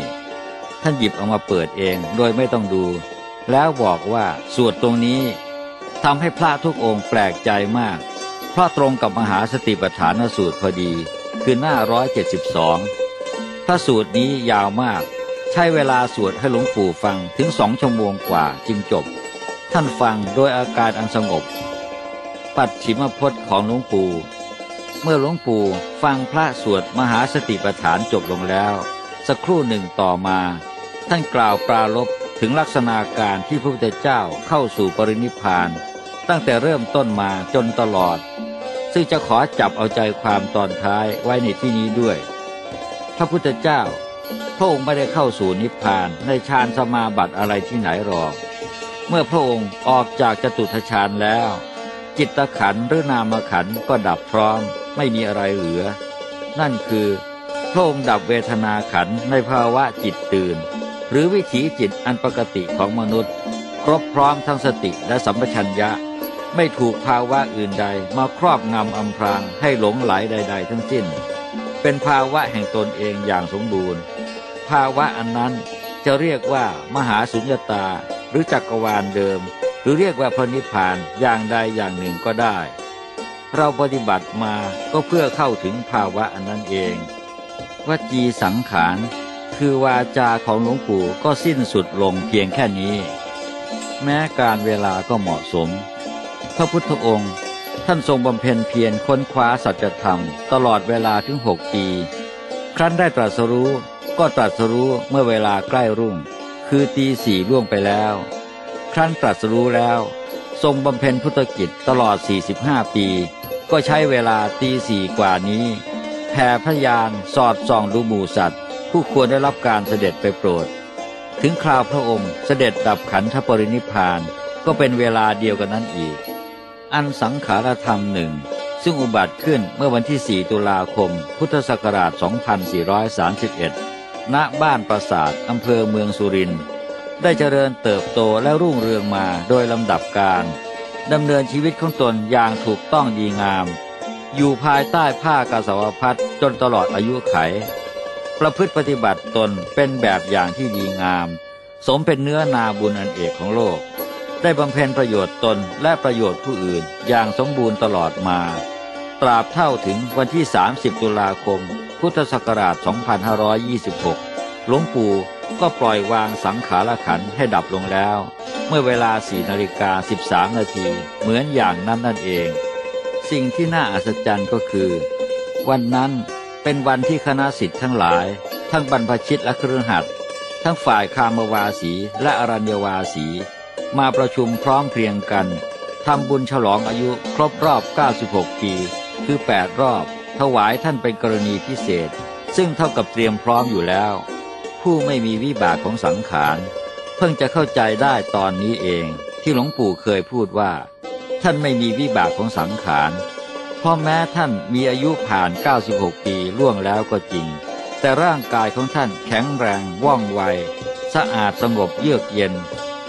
ท่านหยิบเอามาเปิดเองโดยไม่ต้องดู แล้วบอกว่าสวดตรงนี้ทำให้พระทุกองค์แปลกใจมาก เพราะตรงกับมหาสติปัฏฐานสูตรพอดี คือหน้าร้อยเจ็ดสิบสองพระสูตรนี้ยาวมาก ใช้เวลาสวดให้หลวงปู่ฟังถึงสองชั่วโมงกว่าจึงจบ ท่านฟังโดยอาการอันสงบ ปัดฉิมพจน์ของหลวงปู่ เมื่อหลวงปู่ฟังพระสวดมหาสติปัฏฐานจบลงแล้ว สักครู่หนึ่งต่อมา ท่านกล่าวปราลบถึงลักษณะการที่พระพุทธเจ้าเข้าสู่ปรินิพาน ตั้งแต่เริ่มต้นมาจนตลอด ซึ่งจะขอจับเอาใจความตอนท้ายไว้ในที่นี้ด้วย พระพุทธเจ้าพระองค์ไม่ได้เข้าสู่นิพพานในฌานสมาบัติอะไรที่ไหนหรอก เมื่อพระองค์ออกจากจตุทชานแล้ว จิตขันหรือนามขันก็ดับพร้อม ไม่มีอะไรเหลือ นั่นคือพระองค์ดับเวทนาขันในภาวะจิตตื่น หรือวิถีจิตอันปกติของมนุษย์ ครบพร้อมทั้งสติและสัมปชัญญะ ไม่ถูกภาวะอื่นใดมาครอบงำอำพรางให้หลงไหลใด ๆ ทั้งสิ้น เป็นภาวะแห่งตนเองอย่างสมบูรณ์ ภาวะอันนั้นจะเรียกว่ามหาสุญญตาหรือจักรวาลเดิม หรือเรียกว่าพระนิพพานอย่างใดอย่างหนึ่งก็ได้ เราปฏิบัติมาก็เพื่อเข้าถึงภาวะอันนั้นเองวจีสังขารคือวาจาของหลวงปู่ก็สิ้นสุดลงเพียงแค่นี้ แม้การเวลาก็เหมาะสม พระพุทธองค์ท่านทรงบำเพ็ญเพียรค้นคว้าสัจธรรม ตลอดเวลาถึงหกปี ครั้นได้ตรัสรู้ก็ตรัสรู้เมื่อเวลาใกล้รุ่ง คือตีสี่ล่วงไปแล้ว ครั้นตรัสรู้แล้ว ทรงบำเพ็ญพุทธกิจตลอด 45 ปี ก็ใช้เวลาตีสี่กว่านี้แผ่พยานสอดส่องดูหมู่สัตว์ ผู้ควรได้รับการเสด็จไปโปรด ถึงคราวพระองค์เสด็จดับขันธปรินิพานก็เป็นเวลาเดียวกันนั้นอีก อันสังขารธรรมหนึ่งซึ่งอุบัติขึ้นเมื่อวันที่ 4 ตุลาคม พุทธศักราช 2431 ณ บ้านปราสาท อำเภอเมืองสุรินทร์ ได้เจริญเติบโตและรุ่งเรืองมาโดยลำดับการดำเนินชีวิตของตนอย่างถูกต้องดีงาม อยู่ภายใต้ผ้ากาสาวพัดจนตลอดอายุไข ประพฤติปฏิบัติตนเป็นแบบอย่างที่ดีงาม สมเป็นเนื้อนาบุญอันเอกของโลก ได้บำเพ็ญประโยชน์ตนและประโยชน์ผู้อื่นอย่างสมบูรณ์ตลอดมา ตราบเท่าถึงวันที่ 30 ตุลาคม พุทธศักราช 2526 หลวงปู่ ก็ปล่อยวางสังขารขันให้ดับลงแล้ว เมื่อเวลาสี่นาฬิกาสิบสามนาทีเหมือนอย่างนั้นนั่นเอง สิ่งที่น่าอัศจรรย์ก็คือ วันนั้นเป็นวันที่คณะสิทธิ์ทั้งหลาย ทั้งบรรพชิตและเครือขัดทั้งฝ่ายคามวาสีและอรัญญวาสี มาประชุมพร้อมเพรียงกันทำบุญฉลองอายุครบรอบ 96 ปี คือ 8 รอบ ถวายท่านเป็นกรณีพิเศษ ซึ่งเท่ากับเตรียมพร้อมอยู่แล้ว ผู้ไม่มีวิบากของสังขาร เพิ่งจะเข้าใจได้ตอนนี้เองที่หลวงปู่เคยพูดว่า ท่านไม่มีวิบากของสังขารเพราะแม้ท่านมีอายุผ่าน 96 ปีล่วงแล้วก็จริง แต่ร่างกายของท่านแข็งแรงว่องไว สะอาดสงบเยือกเย็น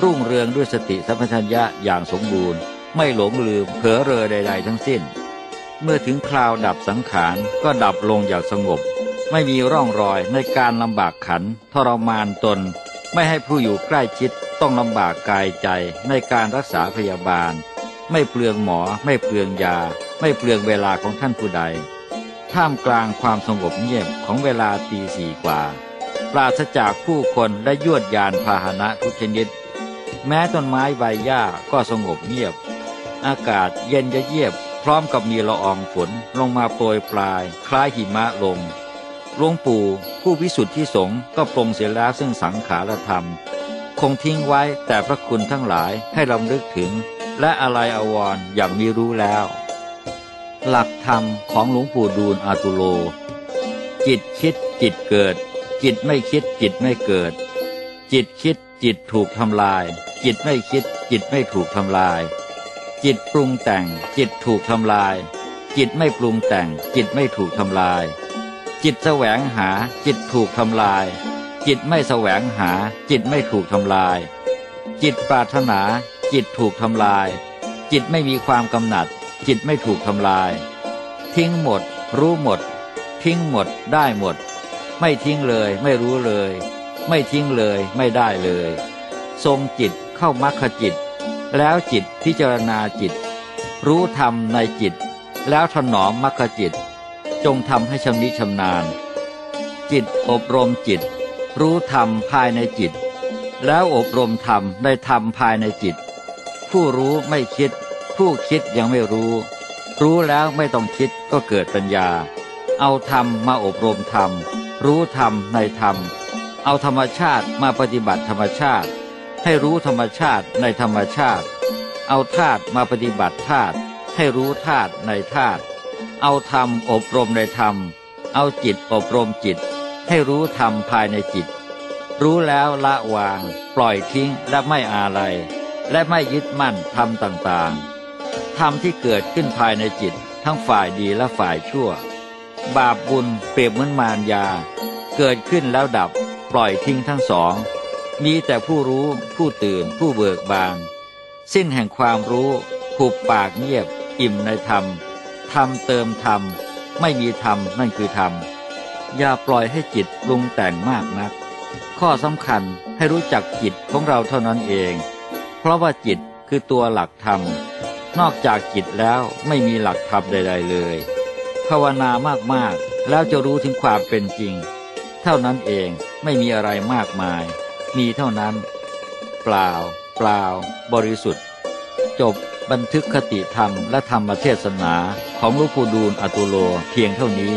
รุ่งเรืองด้วยสติสัมปชัญญะอย่างสมบูรณ์ ไม่หลงลืมเผลอเรอใด ๆ ทั้งสิ้น เมื่อถึงคราวดับสังขารก็ดับลงอย่างสงบ ไม่มีร่องรอยในการลำบากขันทรมานตน ไม่ให้ผู้อยู่ใกล้ชิดต้องลำบากกายใจในการรักษาพยาบาล ไม่เปลืองหมอ ไม่เปลืองยา ไม่เปลืองเวลาของท่านผู้ใด ท่ามกลางความสงบเงียบของเวลาตีสี่กว่า ปราศจากผู้คนและยวดยานพาหนะทุกชนิด แม้ต้นไม้ใบหญ้าก็สงบเงียบ อากาศเย็นจะเยียบ พร้อมกับมีละอองฝนลงมาโปรยปลาย คล้ายหิมะลง หลวงปู่ผู้วิสุทธิสงฆ์ก็ปรงเสียแล้วซึ่งสังขารธรรม คงทิ้งไว้แต่พระคุณทั้งหลายให้ลำลึกถึง และอะไรอาวรอย่างมีรู้แล้ว หลักธรรมของหลวงปู่ดูลอาตุโล จิตคิดจิตเกิด จิตไม่คิดจิตไม่เกิด จิตคิดจิตถูกทำลาย จิตไม่คิด จิตไม่ถูกทำลาย จิตปรุงแต่ง จิตถูกทำลาย จิตไม่ปรุงแต่ง จิตไม่ถูกทำลาย จิตแสวงหาจิตถูกทำลาย จิตไม่แสวงหาจิตไม่ถูกทำลาย จิตปรารถนา จิตถูกทำลาย จิตไม่มีความกำหนัด จิตไม่ถูกทำลาย ทิ้งหมด รู้หมด ทิ้งหมดได้หมด ไม่ทิ้งเลยไม่รู้เลย ไม่ทิ้งเลยไม่ได้เลย ทรงจิตเข้ามรรคจิต แล้วจิตพิจารณาจิต รู้ธรรมในจิต แล้วถนอมมรรคจิต จงทำให้ชำนิชำนาญ จิตอบรมจิต รู้ธรรมภายในจิต แล้วอบรมธรรมได้ธรรมภายในจิต ผู้รู้ไม่คิด ผู้คิดยังไม่รู้ รู้แล้วไม่ต้องคิดก็เกิดปัญญา เอาธรรมมาอบรมธรรม รู้ธรรมในธรรม เอาธรรมชาติมาปฏิบัติธรรมชาติ ให้รู้ธรรมชาติในธรรมชาติ เอาธาตุมาปฏิบัติธาตุให้รู้ธาตุในธาตุ เอาธรรมอบรมในธรรม เอาจิตอบรมจิต ให้รู้ธรรมภายในจิต รู้แล้วละวาง ปล่อยทิ้งและไม่อาลัย และไม่ยึดมั่นธรรมต่างๆธรรมที่เกิดขึ้นภายในจิต ทั้งฝ่ายดีและฝ่ายชั่ว บาปบุญเปรียบเหมือนมารยา เกิดขึ้นแล้วดับ ปล่อยทิ้งทั้งสอง มีแต่ผู้รู้ผู้ตื่นผู้เบิกบาน สิ้นแห่งความรู้ ผูกปากเงียบ อิ่มในธรรม ธรรมเติมธรรม ไม่มีธรรมนั่นคือธรรม อย่าปล่อยให้จิตปรุงแต่งมากนัก ข้อสำคัญให้รู้จักจิตของเราเท่านั้นเอง เพราะว่าจิตคือตัวหลักธรรม นอกจากจิตแล้วไม่มีหลักธรรมใด ๆ เลย ภาวนามากๆแล้วจะรู้ถึงความเป็นจริง เท่านั้นเองไม่มีอะไรมากมาย มีเท่านั้น เปล่า เปล่า บริสุทธิ์ จบ บันทึกคติธรรมและธรรมเทศนาของหลูกปู่ดูลอตุโลเพียงเท่านี้